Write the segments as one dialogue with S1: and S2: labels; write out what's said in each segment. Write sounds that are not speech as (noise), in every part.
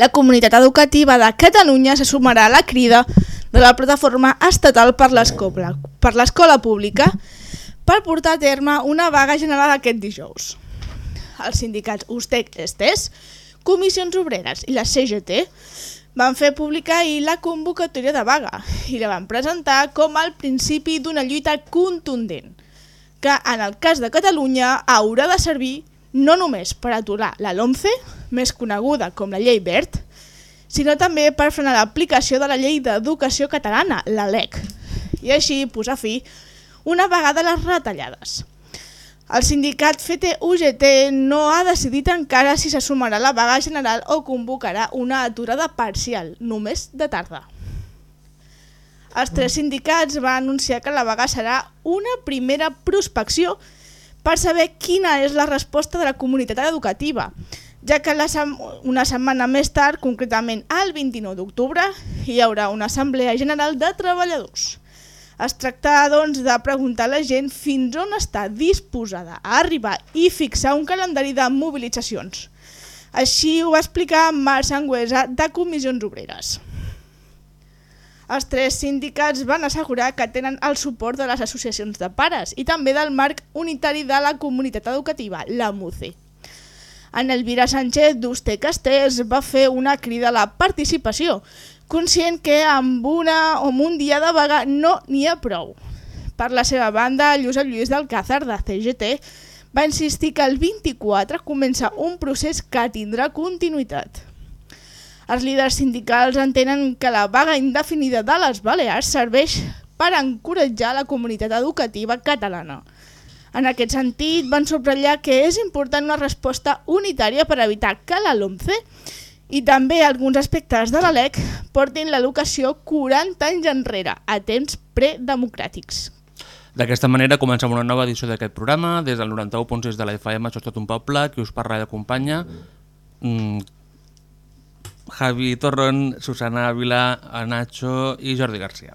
S1: La comunitat educativa de Catalunya se sumarà a la crida de la plataforma estatal per l'escola pública per portar a terme una vaga general aquest dijous. Els sindicats USTEC Estés, Comissions Obreres i la CGT van fer pública ahir la convocatòria de vaga i la van presentar com el principi d'una lluita contundent, que en el cas de Catalunya haurà de servir no només per aturar la LOMCE, més coneguda com la llei verd, sinó també per frenar l'aplicació de la llei d'educació catalana, la LEC, i així posar fi una vegada les retallades. El sindicat FT-UGT no ha decidit encara si se sumarà la vaga general o convocarà una aturada parcial, només de tarda. Els tres sindicats van anunciar que la vaga serà una primera prospecció per saber quina és la resposta de la comunitat educativa, ja que la una setmana més tard, concretament el 29 d'octubre, hi haurà una assemblea general de treballadors. Es tracta doncs, de preguntar a la gent fins on està disposada a arribar i fixar un calendari de mobilitzacions. Així ho va explicar Marc Sangüesa de Comissions Obreres. Els tres sindicats van assegurar que tenen el suport de les associacions de pares i també del marc unitari de la comunitat educativa, la MUCE. En Elvira Sánchez d'Uste Castells va fer una crida a la participació, conscient que amb, una, amb un dia de vaga no n'hi ha prou. Per la seva banda, Lluís Lluís del Càcer de CGT va insistir que el 24 comença un procés que tindrà continuïtat. Els líders sindicals entenen que la vaga indefinida de les Balears serveix per encoratjar la comunitat educativa catalana. En aquest sentit, van subratllar que és important una resposta unitària per evitar que la LOMCE i també alguns aspectes de la LEC portin l'educació 40 anys enrere, a temps predemocràtics.
S2: D'aquesta manera comencem una nova edició d'aquest programa, des del 91.6 de la FM, això és tot un poble, qui us parla i acompanya, mm, Javi Torron, Susana Ávila, Nacho i Jordi Garcia.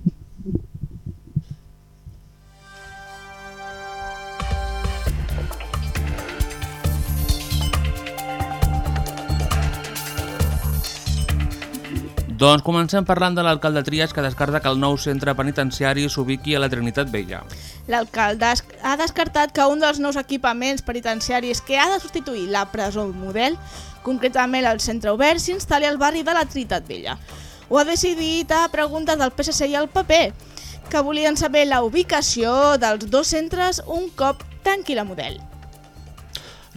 S2: Doncs comencem parlant de l'alcalde Trias que descarta que el nou centre penitenciari s'ubiqui a la Trinitat Vella.
S1: L'alcalde ha descartat que un dels nous equipaments penitenciaris que ha de substituir la presó model, concretament el centre obert, s'instal·li al barri de la Trinitat Vella. Ho ha decidit a preguntes del PSC i el PP, que volien saber la ubicació dels dos centres un cop tanqui la model.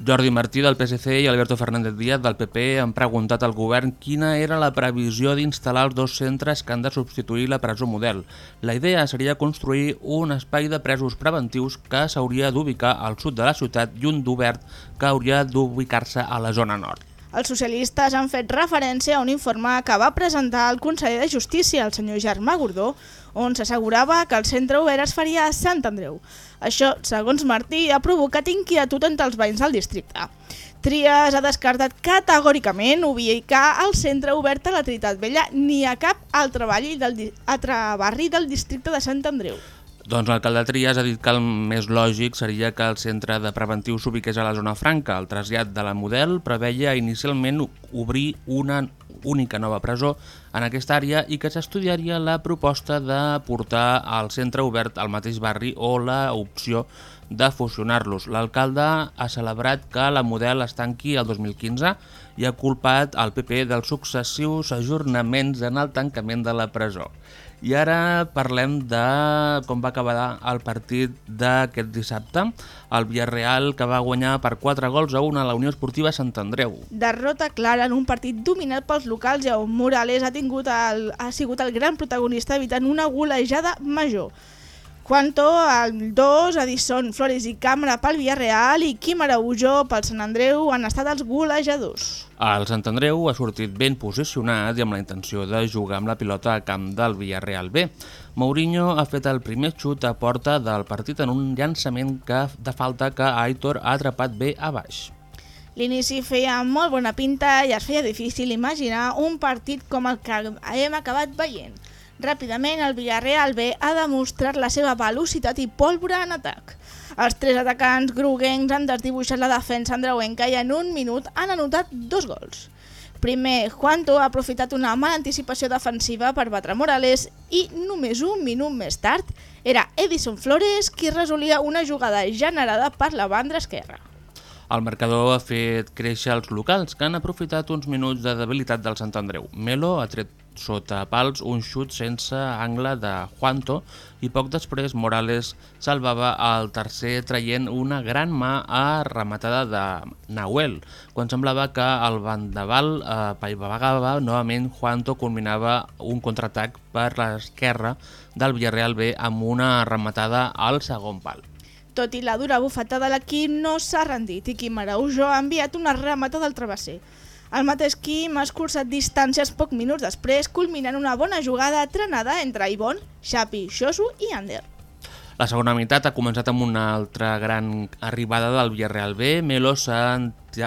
S2: Jordi Martí del PSC i Alberto Fernández Díaz del PP han preguntat al govern quina era la previsió d'instal·lar els dos centres que han de substituir la presó model. La idea seria construir un espai de presos preventius que s'hauria d'ubicar al sud de la ciutat i un d'obert que hauria d'ubicar-se a la zona nord.
S1: Els socialistes han fet referència a un informe que va presentar el conseller de Justícia, el senyor Germà Gordó, on s'assegurava que el centre obert es faria a Sant Andreu. Això, segons Martí, ha provocat inquietud entre els veïns del districte. Trias ha descartat categòricament ubicar el centre obert a la Trinitat Vella ni a cap altre, del, altre barri del districte de Sant Andreu.
S2: Doncs l'alcalde Trias ha dit que el més lògic seria que el centre de preventiu s'ubiqués a la zona franca. El trasllat de la model preveia inicialment obrir una única nova presó en aquesta àrea i que s'estudiaria la proposta de portar el centre obert al mateix barri o la opció de fusionar-los. L'alcalde ha celebrat que la model es tanqui el 2015 i ha culpat al PP dels successius ajornaments en el tancament de la presó. I ara parlem de com va acabar el partit d'aquest dissabte. El Villarreal que va guanyar per 4 gols a 1 a la Unió Esportiva Sant Andreu.
S1: Derrota clara en un partit dominat pels locals i on Morales ha, tingut el, ha sigut el gran protagonista evitant una golejada major. Quanto al 2, Edison Flores i Càmera pel Villarreal i Quim Araújo pel Sant Andreu han estat els golejadors.
S2: El Sant Andreu ha sortit ben posicionat i amb la intenció de jugar amb la pilota a camp del Villarreal B. Mourinho ha fet el primer xut a porta del partit en un llançament que, de falta que Aitor ha atrapat bé a baix.
S1: L'inici feia molt bona pinta i es feia difícil imaginar un partit com el que hem acabat veient. Ràpidament, el Villarreal B ha demostrat la seva velocitat i pólvora en atac. Els tres atacants groguencs han desdibuixat la defensa andreuenca i en un minut han anotat dos gols. Primer, Juanto ha aprofitat una mala anticipació defensiva per batre Morales i només un minut més tard era Edison Flores qui resolia una jugada generada per la banda esquerra.
S2: El marcador ha fet créixer els locals, que han aprofitat uns minuts de debilitat del Sant Andreu. Melo ha tret sota pals un xut sense angle de Juanto i poc després Morales salvava el tercer traient una gran mà a rematada de Nahuel. Quan semblava que el bandaval eh, paivagava, novament Juanto culminava un contraatac per l'esquerra del Villarreal B amb una rematada al segon pal.
S1: Tot i la dura bufetada, l'equip no s'ha rendit i Quim Araujo ha enviat una remata del travesser. El mateix Quim ha escurçat distàncies poc minuts després, culminant una bona jugada trenada entre Ivon, Xapi, Xosu i Ander.
S2: La segona meitat ha començat amb una altra gran arribada del Villarreal B. Melo s'ha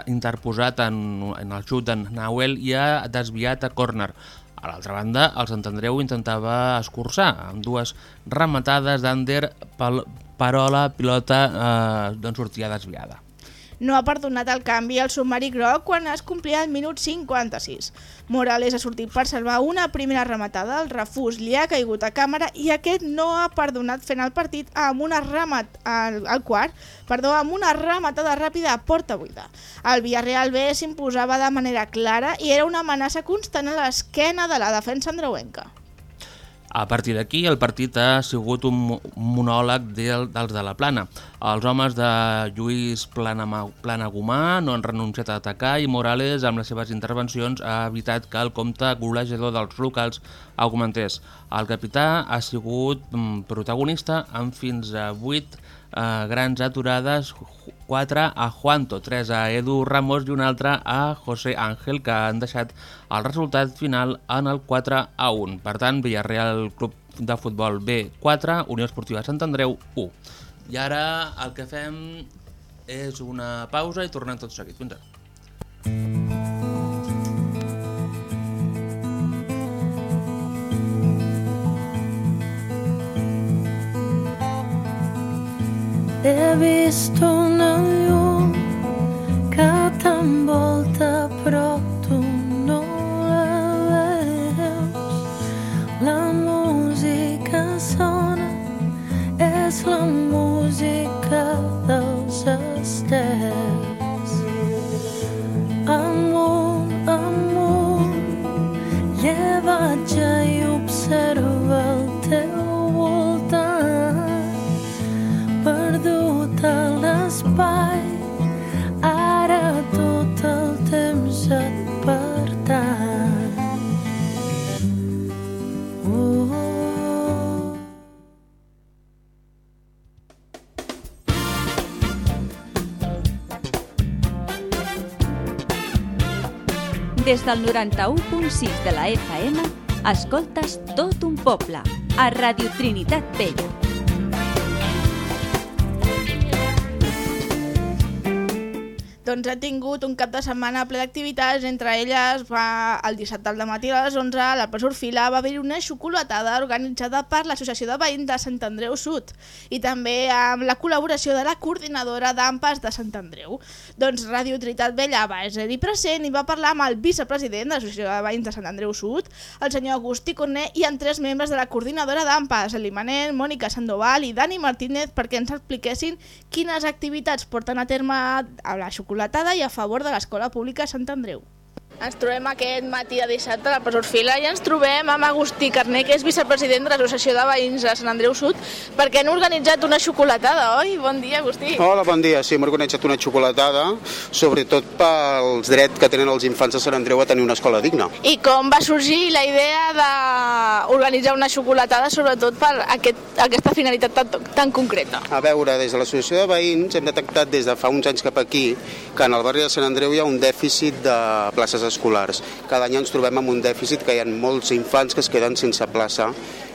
S2: interposat en, en el xut d'en Nahuel i ha desviat a córner. A l'altra banda, el Sant Andreu intentava escurçar amb dues rematades d'Ander però la pilota eh, doncs sortia desviada.
S1: No ha perdonat el canvi al submarí groc quan es complia el minut 56. Morales ha sortit per salvar una primera rematada, el refús li ha caigut a càmera i aquest no ha perdonat fent el partit amb una remat al, al quart, perdó, amb una rematada ràpida a porta buida. El Villarreal B s'imposava de manera clara i era una amenaça constant a l'esquena de la defensa andreuenca.
S2: A partir d'aquí, el partit ha sigut un monòleg del, dels de la Plana. Els homes de Lluís Planagumà no han renunciat a atacar i Morales, amb les seves intervencions, ha evitat que el compte golejador dels locals augmentés. El capità ha sigut mm, protagonista amb fins a 8 eh, grans aturades, 4 a Juanto, 3 a Edu Ramos i una altra a José Ángel, que han deixat el resultat final en el 4 a 1. Per tant, Villarreal Club de Futbol B 4, Unió Esportiva Sant Andreu 1. I ara el que fem és una pausa i tornem tot seguit. Fins ara.
S3: He vist una llum que t'envolta però tu no la veus. La música sona, és la música dels estels. Amunt, amunt, llevatge i observa l'espai ara tot el temps et oh.
S4: Des del 91.6 de la FM, escoltes tot un poble, a Radio Trinitat Vella.
S1: Doncs ha tingut un cap de setmana ple d'activitats, entre elles va el dissabte al matí a les 11 a la Plaça Orfila va haver una xocolatada organitzada per l'Associació de Veïns de Sant Andreu Sud i també amb la col·laboració de la coordinadora d'AMPAs de Sant Andreu. Doncs Ràdio Trinitat Vella va ser-hi present i va parlar amb el vicepresident de l'Associació de Veïns de Sant Andreu Sud, el senyor Agustí Corné i amb tres membres de la coordinadora d'AMPAs, Eli Manent, Mònica Sandoval i Dani Martínez perquè ens expliquessin quines activitats porten a terme a la xocolatada i a favor de l'Escola Pública Sant Andreu. Ens trobem aquest matí de dissabte a la Plaça Orfila i ens trobem amb Agustí Carné, que és vicepresident de l'Associació de Veïns de Sant Andreu Sud, perquè han organitzat una xocolatada, oi? Bon dia, Agustí.
S5: Hola, bon dia. Sí, hem organitzat una xocolatada, sobretot pels drets que tenen els infants de Sant Andreu a tenir una escola digna.
S1: I com va sorgir la idea d'organitzar una xocolatada, sobretot per aquest, aquesta finalitat tan, tan concreta?
S5: A veure, des de l'Associació de Veïns hem detectat des de fa uns anys cap aquí que en el barri de Sant Andreu hi ha un dèficit de places escolars. Cada any ens trobem amb un dèficit que hi ha molts infants que es queden sense plaça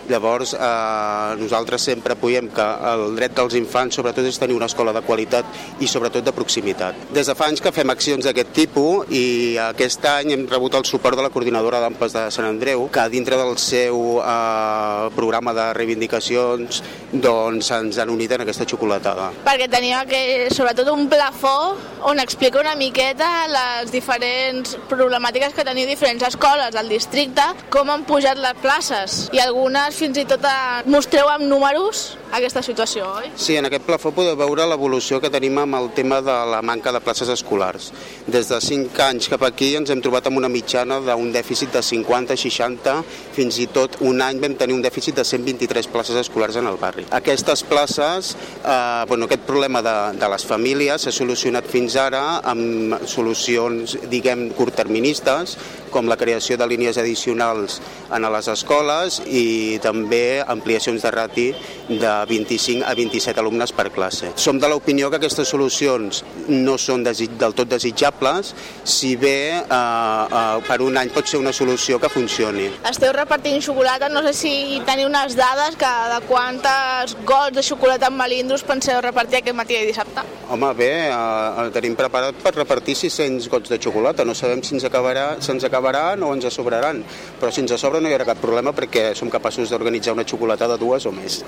S5: Llavors, eh, nosaltres sempre apoyem que el dret dels infants sobretot és tenir una escola de qualitat i sobretot de proximitat. Des de fa anys que fem accions d'aquest tipus i aquest any hem rebut el suport de la coordinadora d'AMPAs de Sant Andreu, que dintre del seu eh, programa de reivindicacions doncs ens han unit en aquesta xocolatada.
S1: Perquè tenia que, sobretot un plafó on explica una miqueta les diferents problemàtiques que teniu diferents escoles del districte, com han pujat les places i algunes fins i tot a... mostreu amb números aquesta situació, oi?
S5: Sí, en aquest plafó podeu veure l'evolució que tenim amb el tema de la manca de places escolars. Des de 5 anys cap aquí ens hem trobat amb una mitjana d'un dèficit de 50, 60, fins i tot un any vam tenir un dèficit de 123 places escolars en el barri. Aquestes places, eh, bueno, aquest problema de, de les famílies s'ha solucionat fins ara amb solucions, diguem, curtterministes, com la creació de línies addicionals en les escoles i també ampliacions de rati de 25 a 27 alumnes per classe. Som de l'opinió que aquestes solucions no són del tot desitjables, si bé eh, eh, per un any pot ser una solució que funcioni.
S1: Esteu repartint xocolata, no sé si teniu unes dades que de quantes gots de xocolata amb melindros penseu repartir aquest matí de dissabte?
S5: Home, bé, eh, tenim preparat per repartir 600 gots de xocolata. No sabem si ens acabarà, se'ns acabaran o ens sobraran, però si ens sobra no hi haurà cap problema perquè som capaços d'organitzar una xocolata de dues o més.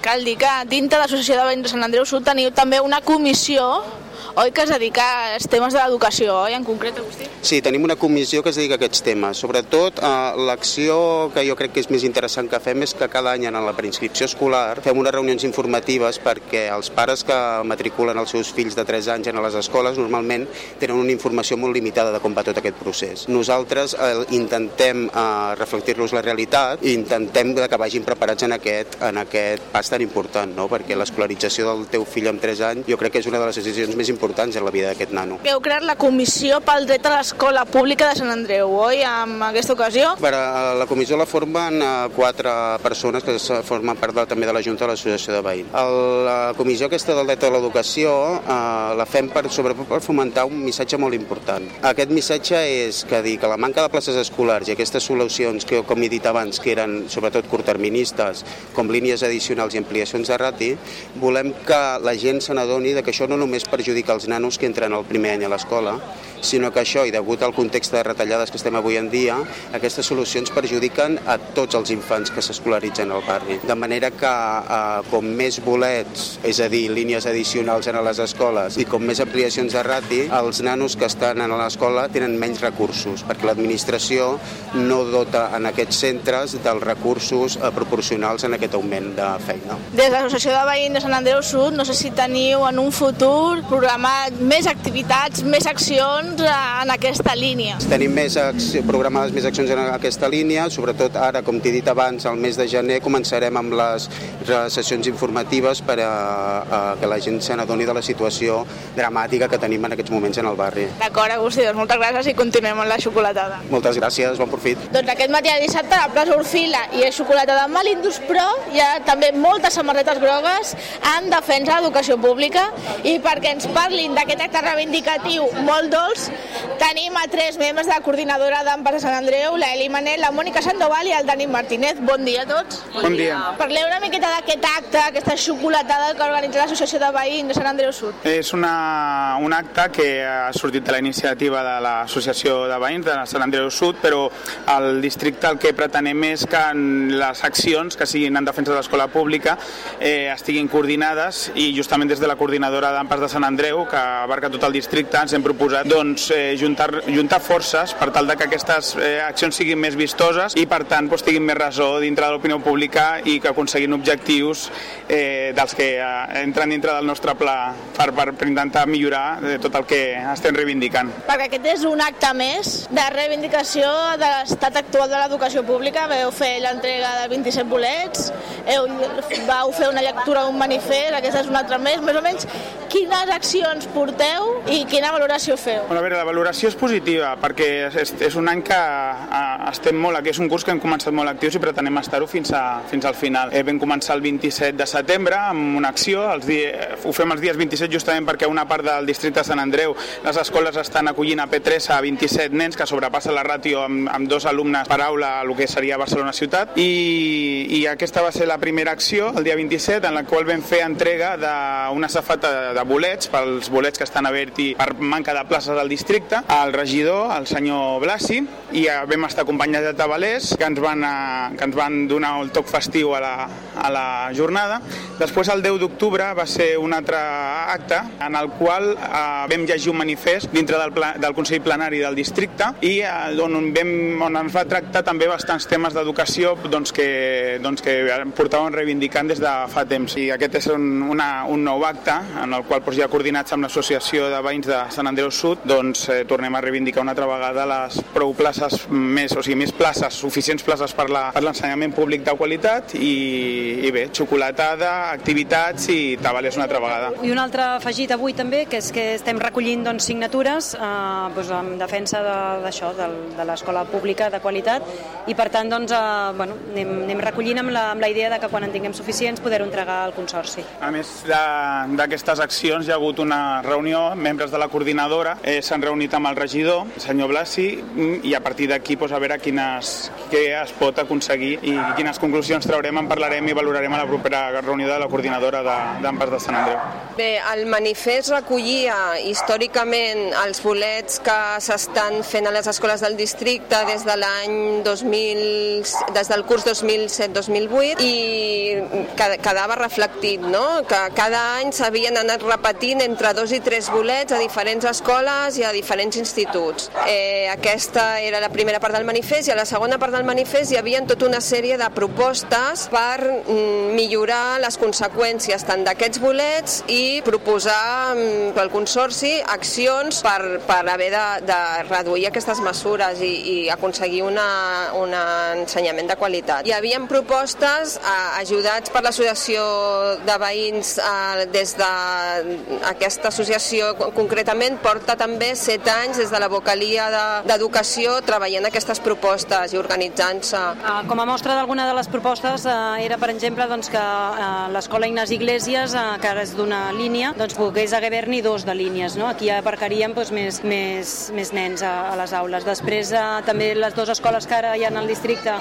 S1: Cal dir que dintre de l'Associació de Veïns de Sant Andreu Sud teniu també una comissió oi que es dedica als temes de l'educació, oi, en concret, Agustí?
S5: Sí, tenim una comissió que es dedica a aquests temes. Sobretot, eh, l'acció que jo crec que és més interessant que fem és que cada any en la preinscripció escolar fem unes reunions informatives perquè els pares que matriculen els seus fills de 3 anys en les escoles normalment tenen una informació molt limitada de com va tot aquest procés. Nosaltres eh, intentem eh, reflectir-los la realitat i intentem que vagin preparats en aquest, en aquest pas tan important, no? perquè l'escolarització del teu fill amb 3 anys jo crec que és una de les decisions més importants en la vida d'aquest nano.
S1: Heu creat la Comissió pel dret a l'escola pública de Sant Andreu, oi, en aquesta ocasió?
S5: Per a la comissió la formen eh, quatre persones que formen part de, també de la Junta de l'Associació de Veïns. La comissió aquesta del dret a l'educació eh, la fem per, sobretot per fomentar un missatge molt important. Aquest missatge és que dir que la manca de places escolars i aquestes solucions que, com he dit abans, que eren sobretot curtterministes, com línies addicionals i ampliacions de rati, volem que la gent se n'adoni que això no només perjudica els nanos que entren al primer any a l'escola, sinó que això, i degut al context de retallades que estem avui en dia, aquestes solucions perjudiquen a tots els infants que s'escolaritzen al barri. De manera que eh, com més bolets, és a dir, línies addicionals en les escoles, i com més ampliacions de rati, els nanos que estan a l'escola tenen menys recursos, perquè l'administració no dota en aquests centres dels recursos eh, proporcionals en aquest augment de feina.
S1: Des de l'Associació de Veïns de Sant Andreu Sud, no sé si teniu en un futur programat més activitats, més accions en aquesta línia.
S5: Tenim més programades més accions en aquesta línia, sobretot ara, com t'he dit abans, al mes de gener començarem amb les sessions informatives per a, a que la gent se n'adoni de la situació dramàtica que tenim en aquests moments en el barri.
S1: D'acord, Agustí, doncs moltes gràcies i continuem amb la xocolatada.
S5: Moltes gràcies, bon profit.
S1: Doncs aquest matí de dissabte a la plaça Orfila hi ha xocolatada amb Malindus, però hi ha també moltes samarretes grogues en defensa de l'educació pública i perquè ens parlin d'aquest acte reivindicatiu molt dolç tenim a tres membres de la coordinadora d'Ampes de Sant Andreu, la Eli Manel, la Mònica Sandoval i el Dani Martínez. Bon dia a tots.
S6: Bon dia.
S1: Parleu una miqueta d'aquest acte, aquesta xocolatada que organitza l'Associació de Veïns de Sant Andreu Sud.
S6: És una, un acte que ha sortit de la iniciativa de l'Associació de Veïns de Sant Andreu Sud, però el districte el que pretenem és que les accions que siguin en defensa de l'escola pública eh, estiguin coordinades i justament des de la coordinadora d'Ampes de Sant Andreu, que abarca tot el districte, ens hem proposat doncs, doncs, eh, juntar, juntar forces per tal de que aquestes eh, accions siguin més vistoses i per tant doncs, tinguin més resó dintre de l'opinió pública i que aconseguin objectius eh, dels que eh, entren dintre del nostre pla per, per, per intentar millorar eh, tot el que estem reivindicant.
S1: Perquè aquest és un acte més de reivindicació de l'estat actual de l'educació pública. Veu fer l'entrega de 27 bolets, heu, vau fer una lectura d'un manifest, aquest és un altre més. Més o menys, quines accions porteu i quina valoració feu?
S6: Bueno, a veure, la valoració és positiva perquè és, és un any que a, estem molt, que és un curs que hem començat molt actius i pretenem estar-ho fins, a, fins al final. Eh, vam començar el 27 de setembre amb una acció, els di... ho fem els dies 27 justament perquè una part del districte de Sant Andreu les escoles estan acollint a P3 a 27 nens que sobrepassa la ràtio amb, amb dos alumnes per aula a el que seria Barcelona ciutat i, i aquesta va ser la primera acció el dia 27 en la qual vam fer entrega d'una safata de, de bolets pels bolets que estan a Berti per manca de places al districte al regidor, el senyor Blasi i vam estar acompanyats de tabalers que ens van, a, que ens van donar el toc festiu a la, a la jornada. Després, el 10 d'octubre, va ser un altre acte en el qual eh, vam llegir un manifest dintre del, pla, del Consell Plenari del districte i eh, on, vam, on ens va tractar també bastants temes d'educació doncs, que, doncs, que portàvem reivindicant des de fa temps. I aquest és un, una, un nou acte en el qual doncs, ja coordinats amb l'Associació de Veïns de Sant Andreu Sud doncs, eh, tornem a reivindicar una altra vegada les prou places més, o sigui, més places, suficients places per l'ensenyament públic de qualitat i, i bé, xocolatada, activitats i tabalers una altra vegada.
S7: I un altre afegit avui també, que és que estem recollint doncs, signatures eh, doncs, en defensa d'això, de, de, de l'escola pública de qualitat i per tant doncs, eh, bueno, anem, anem recollint amb la, amb la idea de que quan en tinguem suficients poder-ho entregar al Consorci.
S6: A més d'aquestes accions hi ha hagut una reunió, membres de la coordinadora eh, s'han reunit amb el regidor, el senyor Blasi, i a partir d'aquí doncs, a veure quines, què es pot aconseguir i quines conclusions traurem, en parlarem i valorarem a la propera reunió de la coordinadora d'Ampes de, de Sant Andreu.
S8: Bé, el manifest recollia històricament els bolets que s'estan fent a les escoles del districte des de l'any 2000, des del curs 2007-2008 i quedava reflectit, no? que cada any s'havien anat repetint entre dos i tres bolets a diferents escoles i a diferents instituts. Eh, aquesta era la primera part del manifest i a la segona part del manifest hi havia tota una sèrie de propostes per mm, millorar les conseqüències tant d'aquests bolets i proposar mm, pel Consorci accions per, per haver de, de reduir aquestes mesures i, i aconseguir una, un ensenyament de qualitat. Hi havia propostes eh, ajudats per l'associació de veïns eh, des d'aquesta de, associació concretament porta també set anys des de la vocalia d'educació de, treballant aquestes propostes i organitzant-se.
S7: Uh, com a mostra d'alguna de les propostes uh, era, per exemple, doncs, que uh, l'escola Ignasi Iglesias, uh, que ara és d'una línia, doncs pogués haver-n'hi dos de línies. No? Aquí aparcaríem doncs, més, més, més nens a, a les aules. Després també les dues escoles que ara hi ha al districte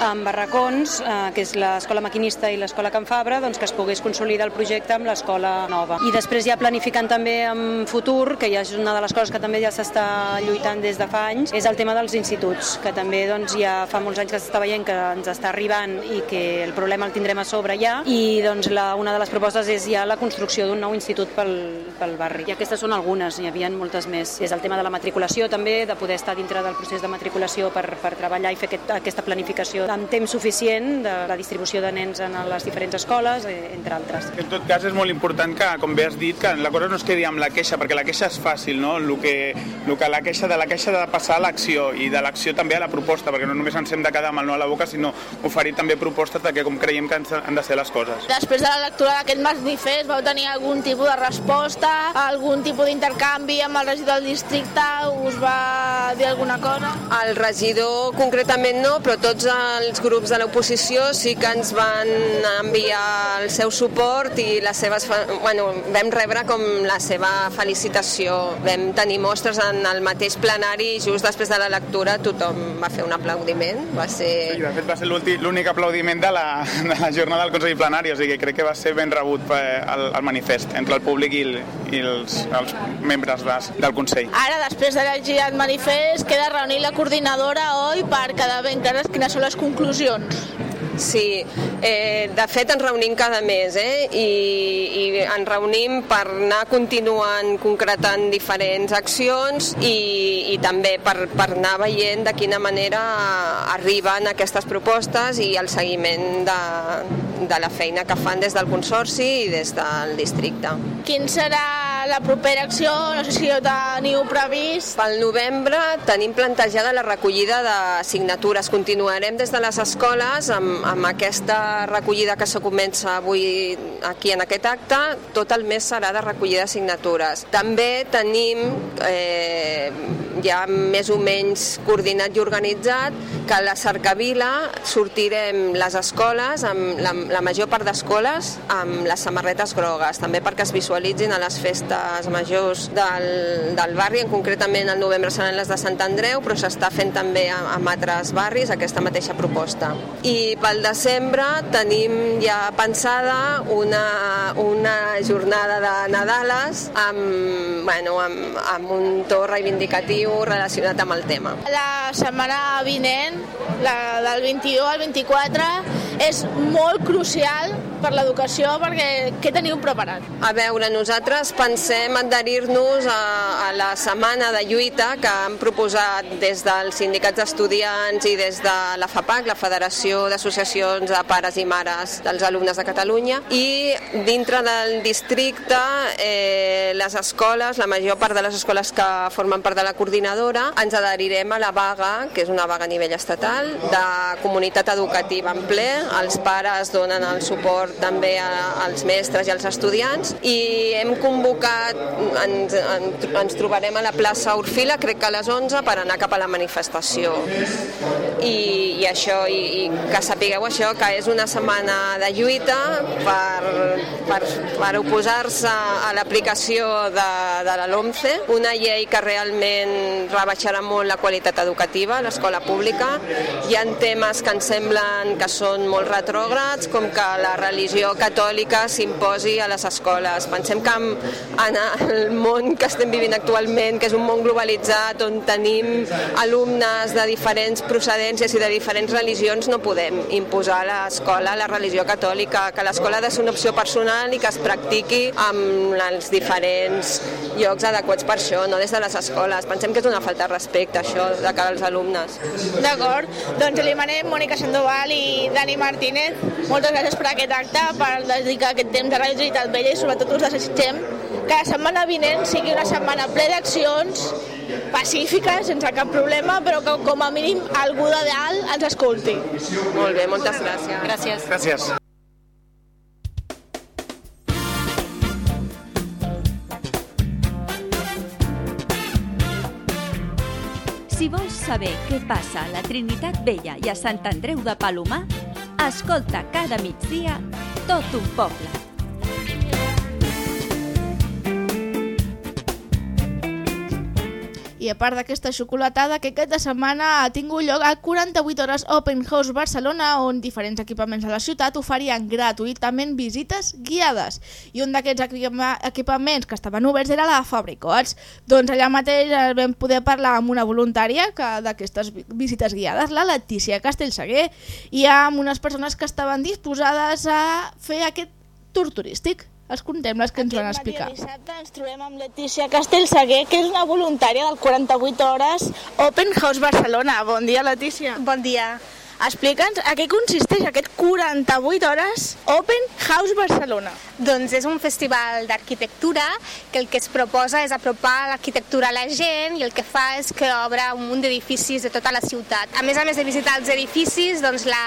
S7: amb barracons, eh, que és l'escola maquinista i l'escola Can Fabra, doncs que es pogués consolidar el projecte amb l'escola nova. I després ja planificant també en futur, que ja és una de les coses que també ja s'està lluitant des de fa anys, és el tema dels instituts, que també doncs, ja fa molts anys que s'està veient que ens està arribant i que el problema el tindrem a sobre ja, i doncs la, una de les propostes és ja la construcció d'un nou institut pel, pel barri. I aquestes són algunes, hi havia moltes més. És el tema de la matriculació també, de poder estar dintre del procés de matriculació per, per treballar i fer aquest, aquesta planificació amb temps suficient de la distribució de nens en les diferents escoles, eh, entre altres.
S6: En tot cas, és molt important que, com bé has dit, que la cosa no es quedi amb la queixa, perquè la queixa és fàcil, no? El que, el que la queixa de la queixa de passar a l'acció i de l'acció també a la proposta, perquè no només ens hem de quedar amb el no a la boca, sinó oferir també propostes de que com creiem que han de ser les coses.
S1: Després de la lectura d'aquest manifest, vau tenir algun tipus de resposta, algun tipus d'intercanvi amb el regidor del districte, us va dir alguna cosa?
S8: El regidor concretament no, però tots els grups de l'oposició sí que ens van enviar el seu suport i les seves, bueno, vam rebre com la seva felicitació. Vam tenir mostres en el mateix plenari i just després de la lectura tothom va fer un aplaudiment. Va ser...
S6: Sí, de fet va ser l'únic aplaudiment de la, de la jornada del Consell Plenari, o sigui que crec que va ser ben rebut el, el manifest entre el públic i, i els, els membres des, del Consell.
S1: Ara, després de llegir el manifest, queda reunir la coordinadora, oi, per quedar ben clares quines són les conclusions.
S8: Sí, eh, de fet ens reunim cada mes eh? I, i ens reunim per anar continuant concretant diferents accions i, i també per, per anar veient de quina manera arriben aquestes propostes i el seguiment de, de la feina que fan des del Consorci i des del districte.
S1: Quin serà la propera acció? No sé si ho teniu previst.
S8: Pel novembre tenim plantejada la recollida de signatures. Continuarem des de les escoles amb, amb aquesta recollida que se comença avui aquí en aquest acte. Tot el mes serà de recollida de signatures. També tenim eh, ja més o menys coordinat i organitzat que a la cercavila sortirem les escoles, amb la, la major part d'escoles, amb les samarretes grogues, també perquè es visualitzin a les festes majors del, del barri, en concretament al novembre seran les de Sant Andreu, però s'està fent també amb altres barris aquesta mateixa proposta. I pel desembre tenim ja pensada una, una jornada de Nadales amb, bueno, amb, amb un to reivindicatiu relacionat amb el tema.
S1: La setmana vinent, la del 22 al 24, és molt crucial per l'educació perquè què teniu preparat?
S8: A veure, nosaltres pensem adherir-nos a, a la setmana de lluita que han proposat des dels sindicats d'estudiants i des de la FAPAC, la Federació d'Associacions de Pares i Mares dels Alumnes de Catalunya, i dintre del districte eh, les escoles, la major part de les escoles que formen part de la coordinadora, ens adherirem a la vaga, que és una vaga a nivell estatal, de comunitat educativa en ple, els pares donen el suport també a, als mestres i als estudiants i hem convocat, ens, ens, ens trobarem a la plaça Orfila, crec que a les 11, per anar cap a la manifestació. I, i això, i, i que sapigueu això, que és una setmana de lluita per, per, per oposar-se a l'aplicació de, de la LOMCE, una llei que realment rebaixarà molt la qualitat educativa a l'escola pública. Hi ha temes que ens semblen que són molt retrògrads, com que la religió catòlica s'imposi a les escoles. Pensem que en el món que estem vivint actualment, que és un món globalitzat, on tenim alumnes de diferents procedències i de diferents religions, no podem imposar a l'escola la religió catòlica, que l'escola ha de ser una opció personal i que es practiqui amb els diferents llocs adequats per això, no des de les escoles. Pensem que és una falta de respecte, això, de cara als alumnes.
S1: D'acord, doncs li demanem Mònica Sandoval i Dani Martínez. Moltes gràcies per aquest acte, per dedicar aquest temps a Ràdio Trinitat Vella i sobretot us desitgem que la setmana vinent sigui una setmana ple d'accions pacífiques, sense cap problema, però que com a mínim algú de dalt ens escolti.
S8: Molt bé, moltes gràcies.
S7: Gràcies.
S6: Gràcies.
S4: Si vols saber què passa a la Trinitat Vella i a Sant Andreu de Palomar, escolta cada migdia tot un poble.
S1: I a part d'aquesta xocolatada que aquesta setmana ha tingut lloc a 48 hores Open House Barcelona on diferents equipaments de la ciutat oferien gratuïtament visites guiades i un d'aquests equipa equipaments que estaven oberts era la Fabricots. Doncs allà mateix eh, vam poder parlar amb una voluntària que d'aquestes vi- visites guiades, la Letícia Castellseguer, i amb unes persones que estaven disposades a fer aquest tour turístic. Els contem les que ens van explicar. dissabte ens trobem amb Letícia Castellseguer, que és una voluntària del 48 hores Open House Barcelona. Bon dia, Letícia.
S9: Bon dia.
S1: Explica'ns a què consisteix aquest 48 hores Open House Barcelona.
S9: Doncs és un festival d'arquitectura que el que es proposa és apropar l'arquitectura a la gent i el que fa és que obre un munt d'edificis de tota la ciutat. A més a més de visitar els edificis, doncs la,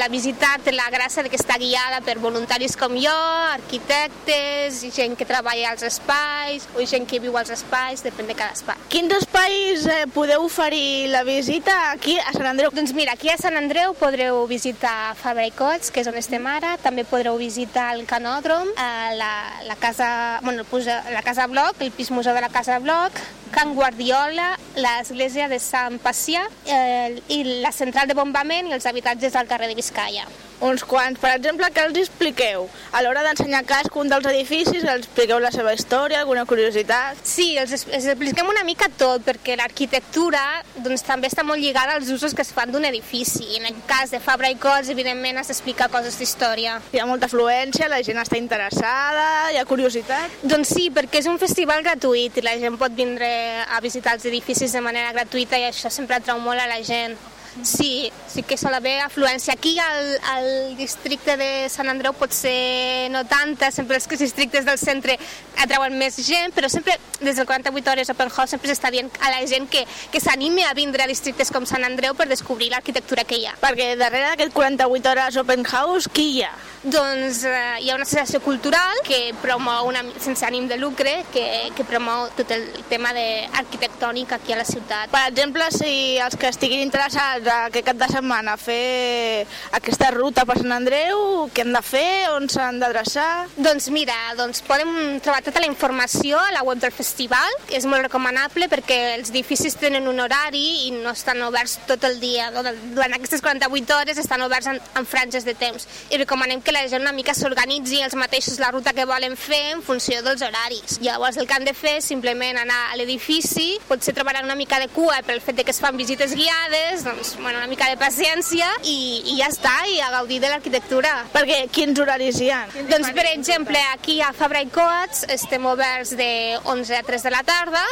S9: la visita té la gràcia de que està guiada per voluntaris com jo, arquitectes, i gent que treballa als espais, o gent que viu als espais, depèn de cada espai.
S1: Quins espais eh, podeu oferir la visita aquí a Sant Andreu?
S9: Doncs mira, aquí a Sant Andreu podreu visitar Fabra i Cots, que és on estem ara, també podreu visitar el Canòdrom, la, la, casa, bueno, la Casa Bloc, el pis museu de la Casa Bloc, Can Guardiola, l'església de Sant Pacià eh, i la central de bombament i els habitatges del carrer de Vizcaya.
S1: Uns quants. Per exemple, que els expliqueu? A l'hora d'ensenyar cadascun dels edificis, els expliqueu la seva història, alguna curiositat?
S9: Sí, els, els expliquem una mica tot, perquè l'arquitectura doncs, també està molt lligada als usos que es fan d'un edifici. En el cas de Fabra i Cots, evidentment, has d'explicar coses d'història.
S1: Hi ha molta afluència, la gent està interessada, hi ha curiositat.
S9: Doncs sí, perquè és un festival gratuït i la gent pot vindre a visitar els edificis de manera gratuïta i això sempre atrau molt a la gent. Sí, sí que sol haver afluència. Aquí al, al districte de Sant Andreu pot ser no tanta, sempre els districtes del centre atrauen més gent, però sempre des del 48 hores Open House sempre s'està dient a la gent que, que s'anime a vindre a districtes com Sant Andreu per descobrir l'arquitectura que hi ha.
S1: Perquè darrere d'aquest 48 hores Open House, qui hi ha?
S9: Doncs eh, hi ha una associació cultural que promou una, sense ànim de lucre, que, que promou tot el tema de arquitectònic aquí a la ciutat.
S1: Per exemple, si els que estiguin interessats aquest cap de setmana a fer aquesta ruta per Sant Andreu, què han de fer, on s'han d'adreçar?
S9: Doncs mira, doncs podem trobar tota la informació a la web del festival, que és molt recomanable perquè els edificis tenen un horari i no estan oberts tot el dia. Durant aquestes 48 hores estan oberts en, en franges de temps. I recomanem que la gent una mica s'organitzi els mateixos la ruta que volen fer en funció dels horaris. Llavors el que han de fer és simplement anar a l'edifici, potser trobaran una mica de cua pel fet de que es fan visites guiades, doncs bueno, una mica de paciència i, i ja està, i a gaudir de l'arquitectura.
S1: Perquè quins horaris hi ha?
S9: Doncs, per exemple, aquí a Fabra i Coats estem oberts de 11 a 3 de la tarda,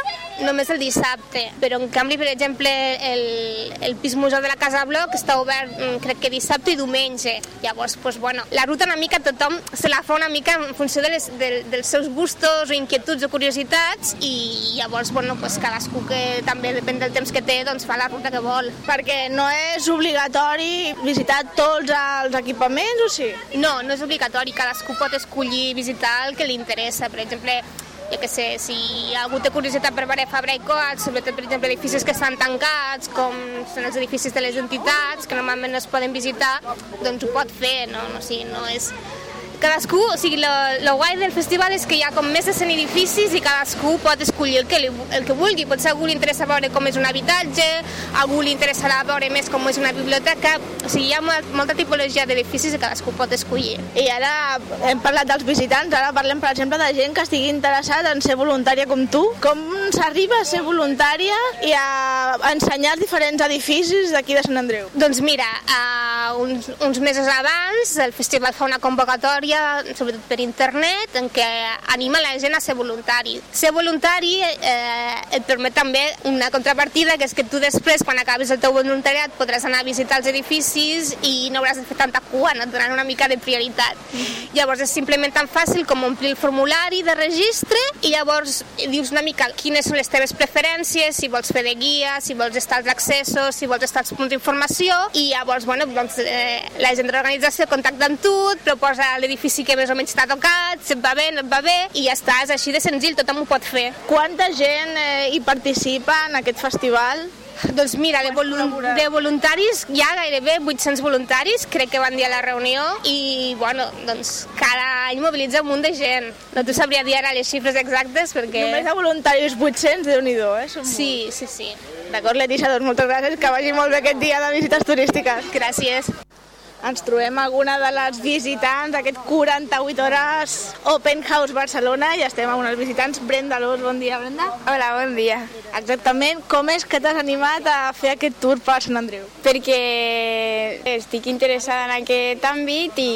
S9: només el dissabte. Però, en canvi, per exemple, el, el pis museu de la Casa Bloc està obert, mm, crec que dissabte i diumenge. Llavors, doncs, bueno, la ruta una mica tothom se la fa una mica en funció de les, de, dels seus gustos o inquietuds o curiositats i llavors, bueno, doncs cadascú que també depèn del temps que té, doncs fa la ruta que vol.
S1: Perquè no és obligatori visitar tots els equipaments, o sí?
S9: No, no és obligatori, cadascú pot escollir visitar el que li interessa. Per exemple, jo que sé, si algú té curiositat per veure Fabra i Coats, sobretot, per exemple, edificis que estan tancats, com són els edificis de les entitats, que normalment no es poden visitar, doncs ho pot fer, no? no, o sigui, no és cadascú, o sigui, lo, lo guai del festival és que hi ha com més de 100 edificis i cadascú pot escollir el que, li, el que vulgui. Potser a algú li interessa veure com és un habitatge, a algú li interessarà veure més com és una biblioteca, o sigui, hi ha molt, molta tipologia d'edificis i cadascú pot escollir.
S1: I ara hem parlat dels visitants, ara parlem, per exemple, de gent que estigui interessada en ser voluntària com tu. Com s'arriba a ser voluntària i a ensenyar els diferents edificis d'aquí de Sant Andreu?
S9: Doncs mira, uh, uns, uns mesos abans el festival fa una convocatòria, sobretot per internet, en què anima la gent a ser voluntari. Ser voluntari eh, et permet també una contrapartida, que és que tu després, quan acabes el teu voluntariat, podràs anar a visitar els edificis i no hauràs de fer tanta cua, no et donaran una mica de prioritat. Llavors és simplement tan fàcil com omplir el formulari de registre i llavors dius una mica quines són les teves preferències, si vols fer de guia, si vols estar als accessos, si vols estar als punts d'informació i llavors bueno, doncs, eh, la gent de l'organització contacta amb tu, et proposa l'edifici que més o menys t'ha tocat, si et va bé, no et va bé i ja està, és així de senzill, tothom ho pot fer.
S1: Quanta gent eh, hi participa en aquest festival?
S9: Doncs mira, de, volun de voluntaris hi ha gairebé 800 voluntaris, crec que van dir a la reunió, i bueno, doncs cada any mobilitza un munt de gent. No t'ho sabria dir ara les xifres exactes perquè...
S1: Només de voluntaris 800, déu nhi eh? Som
S9: Sí, sí, sí.
S1: D'acord, Letícia, doncs moltes gràcies, que vagi molt bé aquest dia de visites turístiques.
S9: Gràcies.
S1: Ens trobem alguna de les visitants d'aquest 48 hores Open House Barcelona i estem amb uns visitants. Brenda Luz, bon dia, Brenda.
S10: Hola, bon dia.
S1: Exactament, com és que t'has animat a fer aquest tour per Sant Andreu?
S10: Perquè estic interessada en aquest àmbit i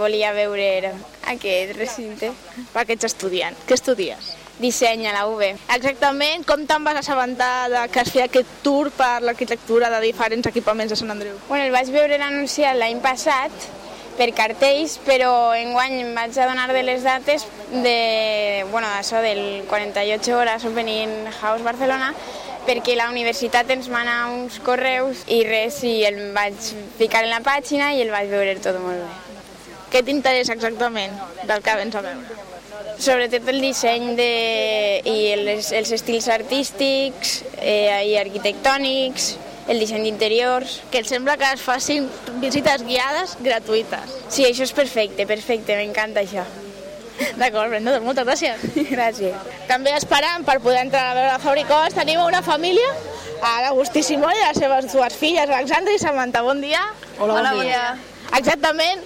S10: volia veure aquest recinte.
S1: Perquè ets estudiant. Què estudies?
S10: Disseny a la UB.
S1: Exactament, com te'n vas assabentar de que es feia aquest tour per l'arquitectura de diferents equipaments de Sant Andreu?
S10: Bueno, el vaig veure anunciat l'any passat per cartells, però enguany em vaig adonar de les dates de, bueno, això del 48 hores Opening House Barcelona perquè la universitat ens mana uns correus i res, i el vaig ficar en la pàgina i el vaig veure tot molt bé.
S1: Què t'interessa exactament del que vens a veure?
S10: Sobretot el disseny de, i els, els estils artístics eh, i arquitectònics, el disseny d'interiors.
S1: Que et sembla que es facin visites guiades gratuïtes.
S10: Sí, això és perfecte, perfecte, m'encanta això.
S1: D'acord, Brenda, doncs moltes gràcies.
S10: Gràcies.
S1: També esperant per poder entrar a veure Fabricós tenim una família, a l'Agustí Simó i les seves dues filles, Alexandra i Samantha. Bon dia.
S11: Hola, bon dia.
S1: exactament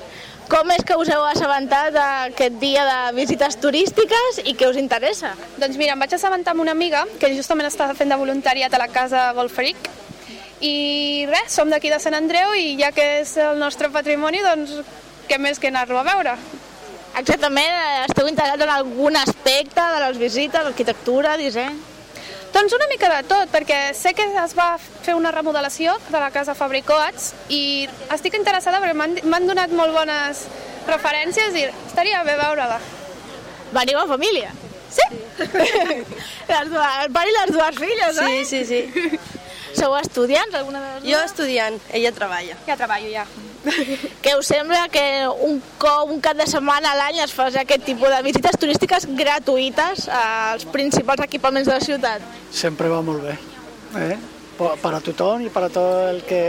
S1: com és que us heu assabentat aquest dia de visites turístiques i què us interessa?
S11: Doncs mira, em vaig assabentar amb una amiga que justament està fent de voluntariat a la casa Golfric i res, som d'aquí de Sant Andreu i ja que és el nostre patrimoni, doncs què més que anar-lo a veure?
S1: Exactament, eh, esteu interessats en algun aspecte de les visites, arquitectura, disseny?
S11: Doncs una mica de tot, perquè sé que es va fer una remodelació de la casa Fabricoats i estic interessada perquè m'han donat molt bones referències i estaria bé veure-la.
S1: Veniu en família?
S11: Sí.
S1: Les dues, el pare i les dues filles,
S12: Sí,
S1: eh?
S12: sí, sí.
S1: Sou estudiants, alguna de les dues?
S12: Jo estudiant, ella treballa.
S11: Ja treballo, ja. (laughs)
S1: Que us sembla que un cop, un cap de setmana a l'any es faci aquest tipus de visites turístiques gratuïtes als principals equipaments de la ciutat?
S13: Sempre va molt bé. Eh? Per a tothom i per a tot el que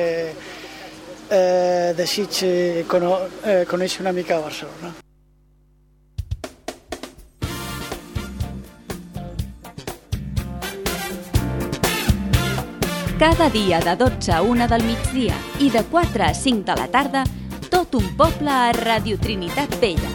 S13: eh, desitgi cono eh, conèixer una mica Barcelona.
S4: Cada dia de 12 a 1 del migdia i de 4 a 5 de la tarda, tot un poble a Radio Trinitat Vella.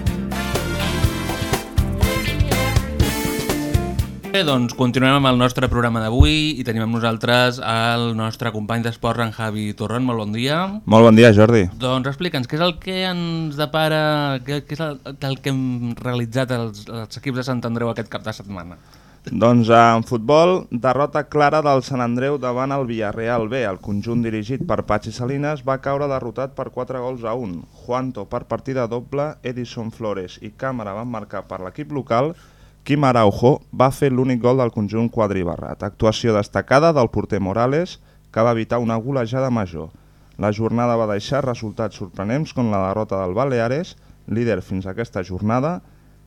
S2: Bé, doncs continuem amb el nostre programa d'avui i tenim amb nosaltres el nostre company d'esports, en Javi Torrent. Molt bon dia.
S14: Molt bon dia, Jordi.
S2: Doncs explica'ns, què és el que ens depara, què, què és el, el que hem realitzat els, els equips de Sant Andreu aquest cap de setmana?
S14: Doncs en futbol, derrota clara del Sant Andreu davant el Villarreal B. El conjunt dirigit per Patxi Salinas va caure derrotat per 4 gols a 1. Juanto per partida doble, Edison Flores i Càmera van marcar per l'equip local, Quim Araujo va fer l'únic gol del conjunt quadribarrat. Actuació destacada del porter Morales, que va evitar una golejada major. La jornada va deixar resultats sorprenents com la derrota del Baleares, líder fins a aquesta jornada,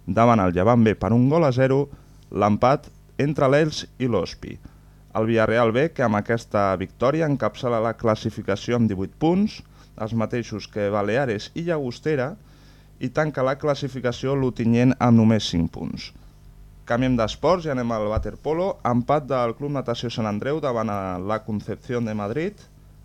S14: davant el Llevant B per un gol a 0, l'empat entre l'Els i l'Hospi. El Villarreal B, que amb aquesta victòria encapçala la classificació amb 18 punts, els mateixos que Baleares i Llagostera, i tanca la classificació l'Otinyent amb només 5 punts. Canviem d'esports i anem al waterpolo. Empat del Club Natació Sant Andreu davant la Concepción de Madrid.